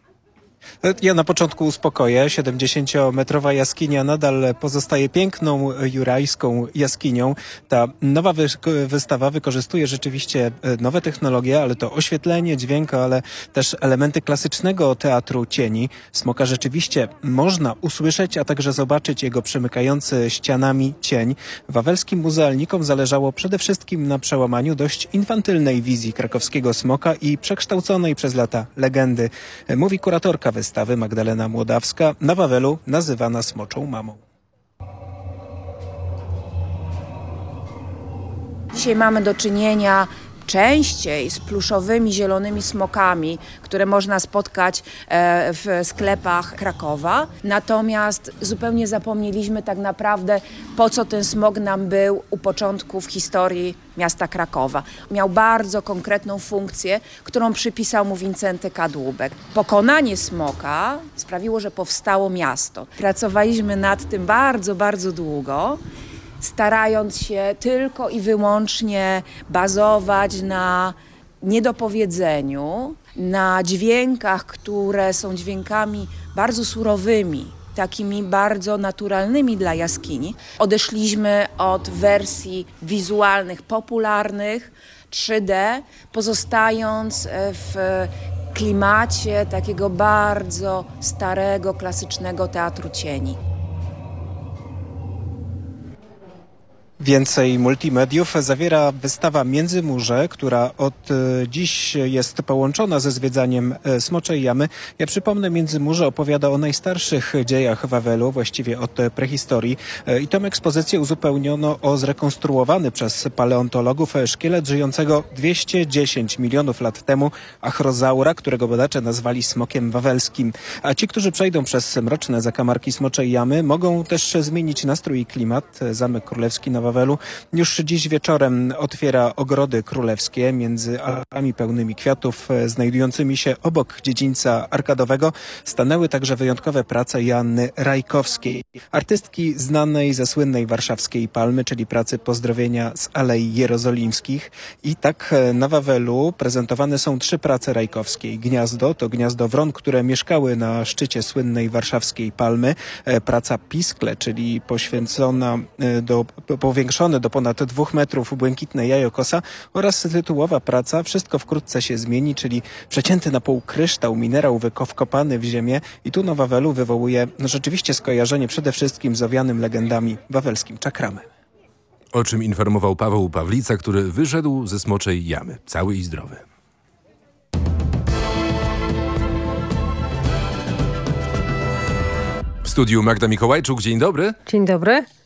Ja na początku uspokoję. 70-metrowa jaskinia nadal pozostaje piękną jurajską jaskinią. Ta nowa wy wystawa wykorzystuje rzeczywiście e, nowe technologie, ale to oświetlenie, dźwięk, ale też elementy klasycznego teatru cieni. Smoka rzeczywiście można usłyszeć, a także zobaczyć jego przemykający ścianami cień. Wawelskim muzealnikom zależało przede wszystkim na przełamaniu dość infantylnej wizji krakowskiego smoka i przekształconej przez lata legendy. E, Mówi kuratorka wystawy Magdalena Młodawska, na Wawelu nazywana smoczą mamą. Dzisiaj mamy do czynienia częściej z pluszowymi, zielonymi smokami, które można spotkać e, w sklepach Krakowa. Natomiast zupełnie zapomnieliśmy tak naprawdę, po co ten smog nam był u początków historii miasta Krakowa. Miał bardzo konkretną funkcję, którą przypisał mu Wincenty Kadłubek. Pokonanie smoka sprawiło, że powstało miasto. Pracowaliśmy nad tym bardzo, bardzo długo starając się tylko i wyłącznie bazować na niedopowiedzeniu, na dźwiękach, które są dźwiękami bardzo surowymi, takimi bardzo naturalnymi dla jaskini. Odeszliśmy od wersji wizualnych, popularnych, 3D, pozostając w klimacie takiego bardzo starego, klasycznego teatru cieni. Więcej multimediów zawiera wystawa Międzymurze, która od e, dziś jest połączona ze zwiedzaniem e, Smoczej Jamy. Ja przypomnę, Międzymurze opowiada o najstarszych dziejach Wawelu, właściwie od prehistorii. E, I tą ekspozycję uzupełniono o zrekonstruowany przez paleontologów szkielet żyjącego 210 milionów lat temu achrozaura, którego badacze nazwali smokiem wawelskim. A ci, którzy przejdą przez mroczne zakamarki Smoczej Jamy, mogą też zmienić nastrój i klimat. Zamek Królewski na Wawelu już dziś wieczorem otwiera ogrody królewskie między alami pełnymi kwiatów e, znajdującymi się obok dziedzińca arkadowego. Stanęły także wyjątkowe prace Joanny Rajkowskiej, artystki znanej ze słynnej warszawskiej palmy, czyli pracy pozdrowienia z Alei Jerozolimskich. I tak e, na Wawelu prezentowane są trzy prace Rajkowskiej. Gniazdo to gniazdo wron, które mieszkały na szczycie słynnej warszawskiej palmy. E, praca Piskle, czyli poświęcona do, po powiększone do ponad dwóch metrów błękitne jajo kosa oraz tytułowa praca Wszystko wkrótce się zmieni, czyli przecięty na pół kryształ, minerał wykopany w ziemię i tu na Wawelu wywołuje no, rzeczywiście skojarzenie przede wszystkim z owianym legendami wawelskim czakramem. O czym informował Paweł Pawlica, który wyszedł ze smoczej jamy, cały i zdrowy. W studiu Magda Mikołajczuk, dzień dobry. Dzień dobry.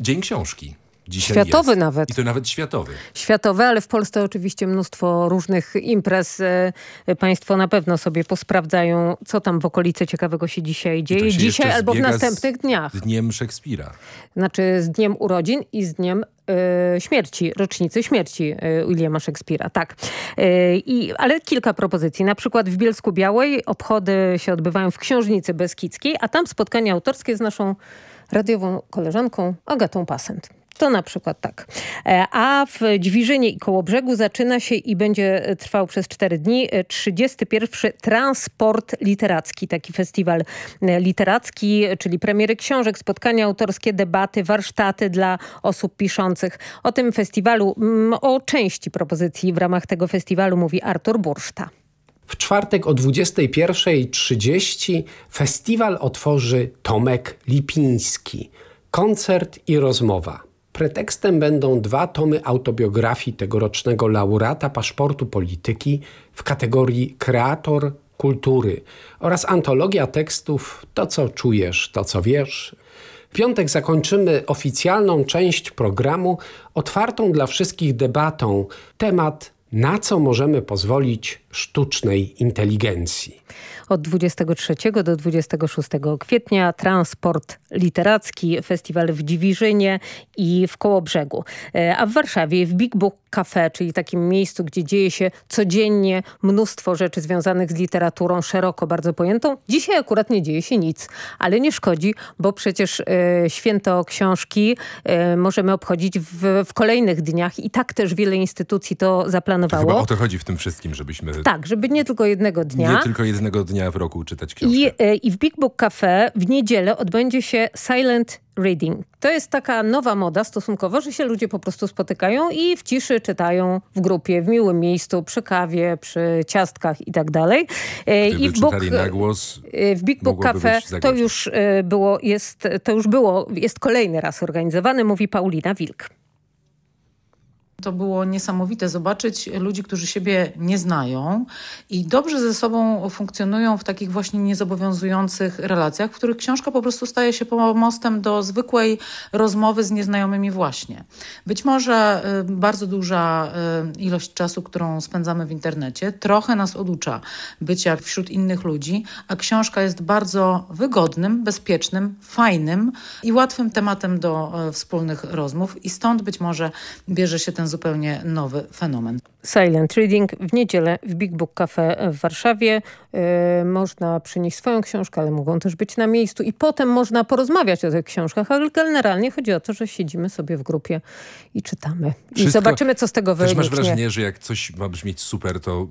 Dzień książki. Dzisiaj światowy jest. nawet. I to nawet światowy. Światowy, ale w Polsce oczywiście mnóstwo różnych imprez. E, państwo na pewno sobie posprawdzają, co tam w okolicy ciekawego się dzisiaj dzieje. Się dzisiaj albo w następnych dniach. Z Dniem Szekspira. Znaczy z Dniem Urodzin i z Dniem y, śmierci, rocznicy śmierci y, Williama Szekspira. Tak. I, ale kilka propozycji. Na przykład w Bielsku Białej obchody się odbywają w Książnicy Beskidzkiej, a tam spotkania autorskie z naszą radiową koleżanką Agatą Pasent. To na przykład tak. E, a w Dźwiżynie i Kołobrzegu zaczyna się i będzie trwał przez cztery dni 31. E, Transport Literacki, taki festiwal e, literacki, czyli premiery książek, spotkania autorskie, debaty, warsztaty dla osób piszących. O tym festiwalu, o części propozycji w ramach tego festiwalu mówi Artur Burszta. W czwartek o 21.30 festiwal otworzy Tomek Lipiński. Koncert i rozmowa. Pretekstem będą dwa tomy autobiografii tegorocznego laureata paszportu polityki w kategorii Kreator kultury oraz antologia tekstów To co czujesz, to co wiesz. W piątek zakończymy oficjalną część programu otwartą dla wszystkich debatą temat na co możemy pozwolić sztucznej inteligencji. Od 23 do 26 kwietnia transport literacki, festiwal w Dziwiżynie i w Kołobrzegu. E, a w Warszawie w Big Book Cafe, czyli takim miejscu, gdzie dzieje się codziennie mnóstwo rzeczy związanych z literaturą szeroko bardzo pojętą. Dzisiaj akurat nie dzieje się nic, ale nie szkodzi, bo przecież e, święto książki e, możemy obchodzić w, w, kolejnych dniach i tak też wiele instytucji to zaplanowało. To chyba o to chodzi w tym wszystkim, żebyśmy... Tak, żeby nie tylko jednego dnia. Nie tylko jednego dnia w roku czytać książkę. I, e, i w Big Book Cafe w niedzielę odbędzie się Silent reading. To jest taka nowa moda stosunkowo, że się ludzie po prostu spotykają i w ciszy czytają w grupie, w miłym miejscu, przy kawie, przy ciastkach i tak dalej. E, I w Book, na głos, e, w Big Book Cafe to już było, jest, to już było, jest kolejny raz organizowany, mówi Paulina Wilk. To było niesamowite zobaczyć ludzi, którzy siebie nie znają i dobrze ze sobą funkcjonują w takich właśnie niezobowiązujących relacjach, w których książka po prostu staje się pomostem do zwykłej rozmowy z nieznajomymi właśnie. Być może y, bardzo duża y, ilość czasu, którą spędzamy w internecie, trochę nas oducza bycia wśród innych ludzi, a książka jest bardzo wygodnym, bezpiecznym, fajnym i łatwym tematem do y, wspólnych rozmów i stąd być może bierze się ten zupełnie nowy fenomen. Silent Reading w niedzielę w Big Book Cafe w Warszawie. Yy, można przynieść swoją książkę, ale mogą też być na miejscu i potem można porozmawiać o tych książkach, ale generalnie chodzi o to, że siedzimy sobie w grupie i czytamy. I Wszystko- zobaczymy, co z tego Też masz wrażenie, że jak coś ma brzmieć super, to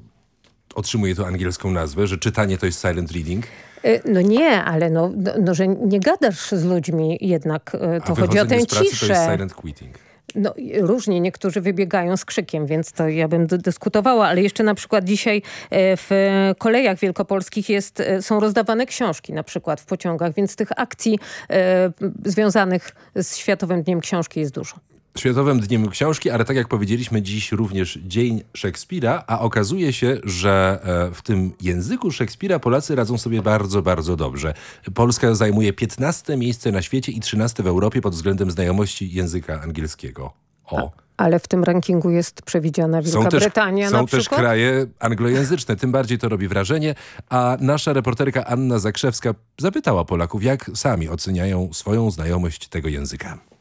otrzymuje to angielską nazwę, że czytanie to jest silent reading. Y, No nie, ale no, no, no, że nie gadasz z ludźmi jednak. A To chodzi o tę pracy to jest ciszę. silent quitting. No różnie, niektórzy wybiegają z krzykiem, więc to ja bym dy- dyskutowała, ale jeszcze na przykład dzisiaj e, w kolejach wielkopolskich jest, e, są rozdawane książki na przykład w pociągach, więc tych akcji e, związanych z Światowym Dniem Książki jest dużo. Światowym Dniem Książki, ale tak jak powiedzieliśmy, dziś również Dzień Szekspira, a okazuje się, że e, w tym języku Szekspira Polacy radzą sobie bardzo, bardzo dobrze. Polska zajmuje 15 miejsce na świecie i 13 w Europie pod względem znajomości języka angielskiego. O. Ale w tym rankingu jest przewidziana Wielka Są też, Brytania są też kraje anglojęzyczne, tym bardziej to robi wrażenie, a nasza reporterka Anna Zakrzewska zapytała Polaków, jak sami oceniają swoją znajomość tego języka.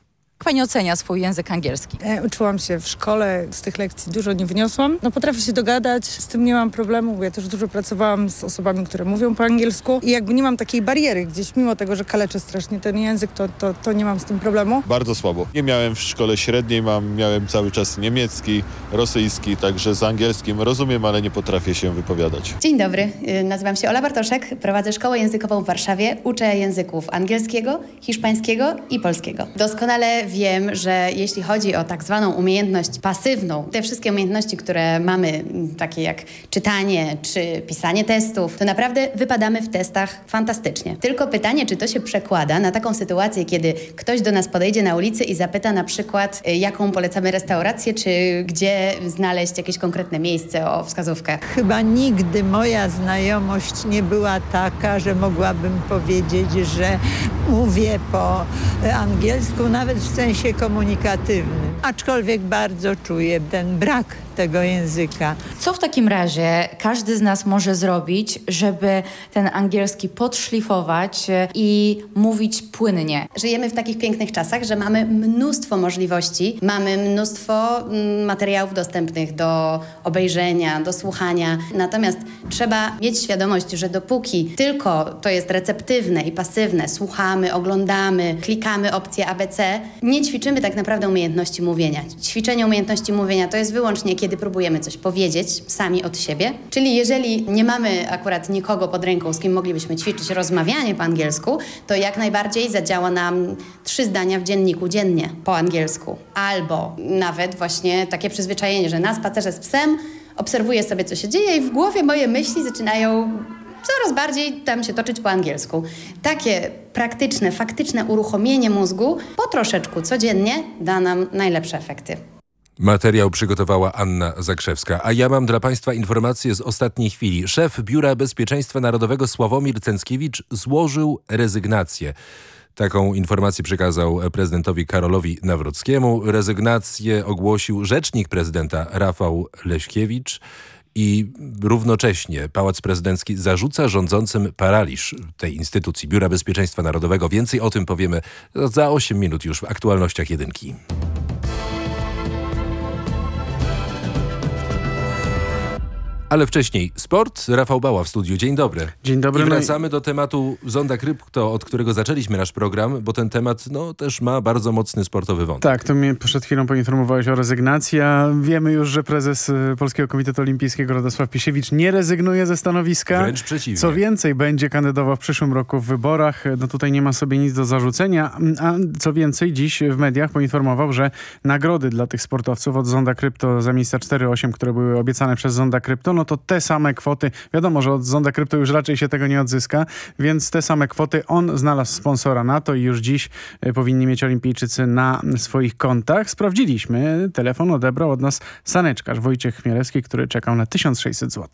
Jak pani ocenia swój język angielski? E, Uczyłam się w szkole, z tych lekcji dużo nie wniosłam. No potrafię się dogadać, z tym nie mam problemu, bo ja też dużo pracowałam z osobami, które mówią po angielsku i jakby nie mam takiej bariery gdzieś, mimo tego, że kaleczę strasznie ten język, to, to, to nie mam z tym problemu. Bardzo słabo. Nie miałem w szkole średniej, mam, miałem cały czas niemiecki, rosyjski, także z angielskim rozumiem, ale nie potrafię się wypowiadać. Dzień dobry, y, nazywam się Ola Bartoszek, prowadzę szkołę językową w Warszawie, uczę języków angielskiego, hiszpańskiego i polskiego. Doskonale wiem, że jeśli chodzi o tak zwaną umiejętność pasywną, te wszystkie umiejętności, które mamy, m, takie jak czytanie czy pisanie testów, to naprawdę wypadamy w testach fantastycznie. Tylko pytanie, czy to się przekłada na taką sytuację, kiedy ktoś do nas podejdzie na ulicy i zapyta na przykład, y, jaką polecamy restaurację, czy gdzie znaleźć jakieś konkretne miejsce o wskazówkę. Chyba nigdy moja znajomość nie była taka, że mogłabym powiedzieć, że mówię po angielsku, nawet w sensie komunikatywnym. Aczkolwiek bardzo czuję ten brak tego języka. Co w takim razie każdy z nas może zrobić, żeby ten angielski podszlifować e, i mówić płynnie? Żyjemy w takich pięknych czasach, że mamy mnóstwo możliwości, mamy mnóstwo mm, materiałów dostępnych do obejrzenia, do słuchania. Natomiast trzeba mieć świadomość, że dopóki tylko to jest receptywne i pasywne, słuchamy, oglądamy, klikamy opcję ABC, nie ćwiczymy tak naprawdę umiejętności mówienia. Ćwiczenie umiejętności mówienia to jest wyłącznie, kiedy próbujemy coś powiedzieć sami od siebie. Czyli jeżeli nie mamy akurat nikogo pod ręką, z kim moglibyśmy ćwiczyć rozmawianie po angielsku, to jak najbardziej zadziała nam trzy zdania w dzienniku dziennie po angielsku. Albo nawet właśnie takie przyzwyczajenie, że na spacerze z psem obserwuję sobie, co się dzieje i w głowie moje myśli zaczynają coraz bardziej tam się toczyć po angielsku. Takie praktyczne, faktyczne uruchomienie mózgu po troszeczku codziennie da nam najlepsze efekty. Materiał przygotowała Anna Zakrzewska. A ja mam dla Państwa informację z ostatniej chwili. Szef Biura Bezpieczeństwa Narodowego Sławomir Cęckiewicz złożył rezygnację. Taką informację przekazał prezydentowi Karolowi Nawrockiemu. Rezygnację ogłosił rzecznik prezydenta Rafał Leśkiewicz i równocześnie Pałac Prezydencki zarzuca rządzącym paraliż tej instytucji Biura Bezpieczeństwa Narodowego. Więcej o tym powiemy za 8 minut już w aktualnościach jedynki. Ale wcześniej sport. Rafał Bała w studiu. Dzień dobry. Dzień dobry. I no wracamy do tematu Zonda Krypto, od którego zaczęliśmy nasz program, bo ten temat no, też ma bardzo mocny sportowy wątek. Tak, to mnie przed chwilą poinformowałeś o rezygnacji, a wiemy już, że prezes y, Polskiego Komitetu Olimpijskiego Radosław Pisiewicz nie rezygnuje ze stanowiska. Wręcz przeciwnie. Co więcej, będzie kandydował w przyszłym roku w wyborach. No tutaj nie ma sobie nic do zarzucenia, a co więcej, dziś w mediach poinformował, że nagrody dla tych sportowców od Zonda Krypto za miejsca 4-8, które były obiecane przez Zonda Krypto, no no to te same kwoty, wiadomo, że od Zonda Krypto już raczej się tego nie odzyska, więc te same kwoty on znalazł sponsora na to i już dziś e, powinni mieć olimpijczycy na swoich kontach. Sprawdziliśmy, telefon odebrał od nas saneczkarz Wojciech Chmielewski, który czekał na 1600 zł.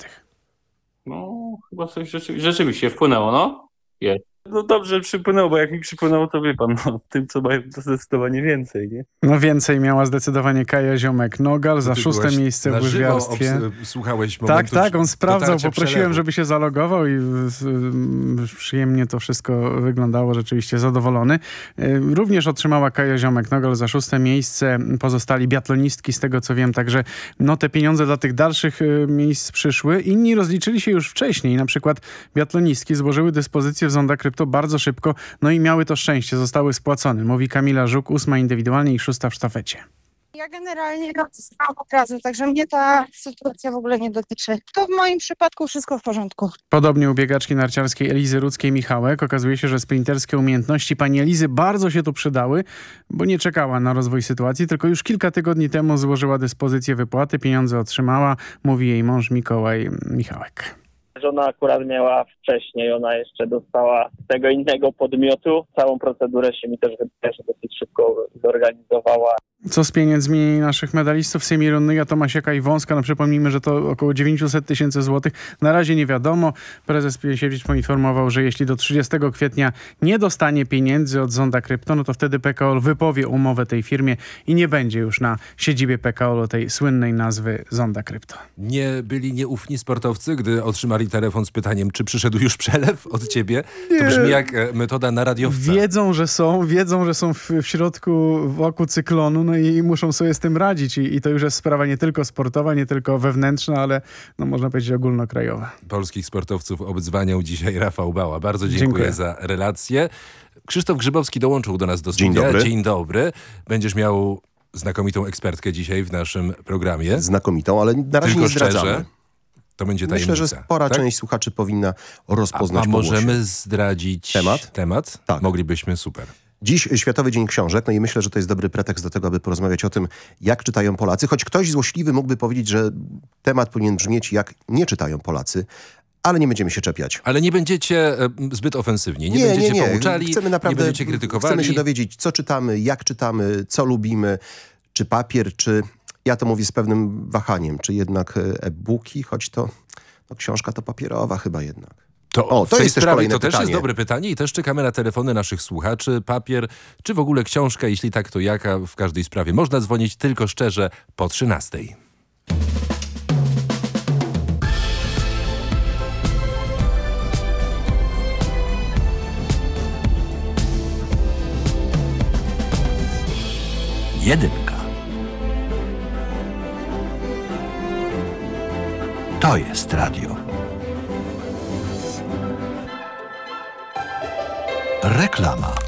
No, chyba coś rzeczy, rzeczywiście wpłynęło, no. Jest. No dobrze przypłynęło, bo jak mi przypłynęło, to wie pan, no, tym co mają to zdecydowanie więcej, nie? No więcej miała zdecydowanie Kaja Ziomek-Nogal za szóste miejsce w łyżwiarstwie. obs- słuchałeś Tak, momentu tak, on sprawdzał, poprosiłem, przelewu. żeby się zalogował i y, y, przyjemnie to wszystko wyglądało, rzeczywiście zadowolony. Y, Również otrzymała Kaja Ziomek-Nogal za szóste miejsce, pozostali biatlonistki z tego co wiem, także no te pieniądze dla tych dalszych y, miejsc przyszły. Inni rozliczyli się już wcześniej, na przykład biatlonistki złożyły dyspozycję w Zonda Krypto bardzo szybko, no i miały to szczęście, zostały spłacone. Mówi Kamila Żuk, ósma indywidualnie i szósta w sztafecie. Ja generalnie korzystałam od razu, także mnie ta sytuacja w ogóle nie dotyczy. To w moim przypadku wszystko w porządku. Podobnie u biegaczki narciarskiej Elizy Rudzkiej-Michałek okazuje się, że sprinterskie umiejętności pani Elizy bardzo się tu przydały, bo nie czekała na rozwój sytuacji, tylko już kilka tygodni temu złożyła dyspozycję wypłaty, pieniądze otrzymała, mówi jej mąż Mikołaj Michałek. Żona akurat miała wcześniej, ona jeszcze dostała tego innego podmiotu. Całą procedurę się mi też wydaje, dosyć szybko zorganizowała. Co z pieniędzmi naszych medalistów Semir Nyja, Tomasieka i Wąska? No przypomnijmy, że to około 900 tysięcy złotych. Na razie nie wiadomo. Prezes Piesiewicz poinformował, że jeśli do 30 kwietnia nie dostanie pieniędzy od Zonda Krypto, no to wtedy PKO wypowie umowę tej firmie i nie będzie już na siedzibie PKO tej słynnej nazwy Zonda Krypto. Nie byli nieufni sportowcy, gdy otrzymali telefon z pytaniem, czy przyszedł już przelew od ciebie? Nie. To brzmi jak e, metoda na radiowca. Wiedzą, że są, wiedzą, że są w, w środku, wokół cyklonu, no i muszą sobie z tym radzić. I, I to już jest sprawa nie tylko sportowa, nie tylko wewnętrzna, ale no można powiedzieć ogólnokrajowa. Polskich sportowców obdzwaniał dzisiaj Rafał Bała. Bardzo dziękuję, Dziękuję. za relację. Krzysztof Grzybowski dołączył do nas do Dzień studia. dobry. Dzień dobry. Będziesz miał znakomitą ekspertkę dzisiaj w naszym programie. Znakomitą, ale na razie Tylko nie zdradzamy. szczerze, to będzie tajemnica. Myślę, że spora tak? część słuchaczy powinna rozpoznać A, a możemy zdradzić Temat? Temat? Tak. Moglibyśmy, super. Dziś Światowy Dzień Książek, no i myślę, że to jest dobry pretekst do tego, aby porozmawiać o tym, jak czytają Polacy. Choć ktoś złośliwy mógłby powiedzieć, że temat powinien brzmieć, jak nie czytają Polacy, ale nie będziemy się czepiać. Ale nie będziecie zbyt ofensywni, nie, będziecie pouczali, Chcemy naprawdę, nie będziecie krytykowali. Chcemy się dowiedzieć, co czytamy, jak czytamy, co lubimy, czy papier, czy... Ja to mówię z pewnym wahaniem, czy jednak e, e-booki, choć to no, książka to papierowa chyba jednak. To, o, w to tej jest też sprawie to też pytanie. jest dobre pytanie i też czekamy na telefony naszych słuchaczy, papier, czy w ogóle książka, jeśli tak, to jaka w każdej sprawie. Można dzwonić tylko szczerze po 13. Jedynka. To jest radio. Reklama.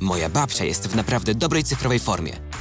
Moja babcia jest w naprawdę dobrej cyfrowej formie.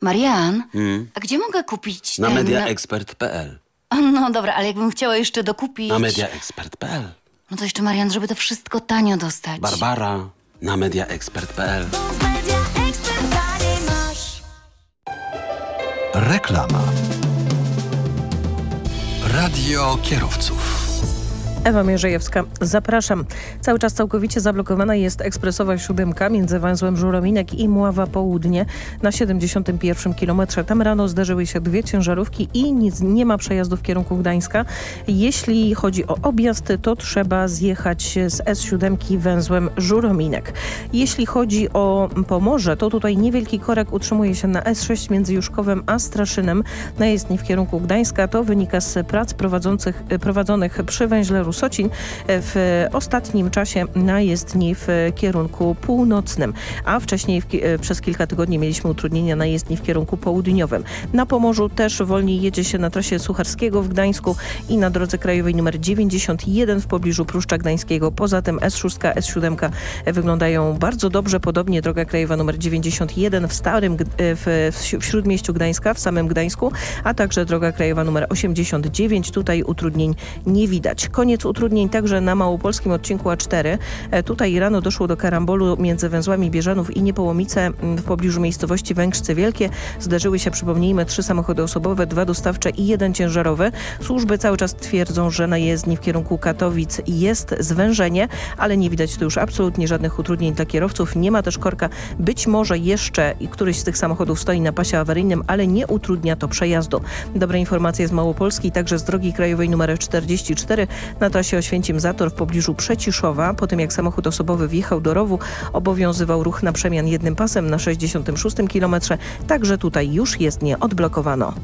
Marian, Hmm. a gdzie mogę kupić Na ten... mediaexpert.pl No dobra, ale jakbym chciała jeszcze dokupić... Na mediaexpert.pl No to jeszcze Marian, żeby to wszystko tanio dostać. Barbara na mediaexpert.pl Reklama. Radio kierowców. Ewa Mierzejewska, zapraszam. Cały czas całkowicie zablokowana jest ekspresowa siódemka między węzłem Żurominek i Mława Południe na 71 kilometrze. Tam rano zderzyły się dwie ciężarówki i nic, nie ma przejazdu w kierunku Gdańska. Jeśli chodzi o objazd, to trzeba zjechać z S7 węzłem Żurominek. Jeśli chodzi o Pomorze, to tutaj niewielki korek utrzymuje się na S6 między Juszkowem a Straszynem na jezdni w kierunku Gdańska. To wynika z prac prowadzonych przy węźle Rusocin w ostatnim czasie na jezdni w kierunku północnym, a wcześniej w, przez kilka tygodni mieliśmy utrudnienia na jezdni w kierunku południowym. Na Pomorzu też wolniej jedzie się na trasie Sucharskiego w Gdańsku i na drodze krajowej nr 91 w pobliżu Pruszcza Gdańskiego. Poza tym S6, S7 wyglądają bardzo dobrze, podobnie droga krajowa nr 91 w starym w, w śródmieściu Gdańska, w samym Gdańsku, a także droga krajowa nr 89. Tutaj utrudnień nie widać. Koniec utrudnień także na małopolskim odcinku A4. Tutaj rano doszło do karambolu między węzłami Bieżanów i Niepołomice w pobliżu miejscowości Węgrzce Wielkie. Zdarzyły się, przypomnijmy, trzy samochody osobowe, dwa dostawcze i jeden ciężarowy. Służby cały czas twierdzą, że na jezdni w kierunku Katowic jest zwężenie, ale nie widać tu już absolutnie żadnych utrudnień dla kierowców. Nie ma też korka. Być może jeszcze któryś z tych samochodów stoi na pasie awaryjnym, ale nie utrudnia to przejazdu. Dobre informacje z Małopolski, także z drogi krajowej nr 44 na trasie Oświęcim-Zator w pobliżu Przeciszowa. Po tym jak samochód osobowy wjechał do rowu, obowiązywał ruch na przemian jednym pasem na 66 km. Także tutaj już jest nie odblokowano.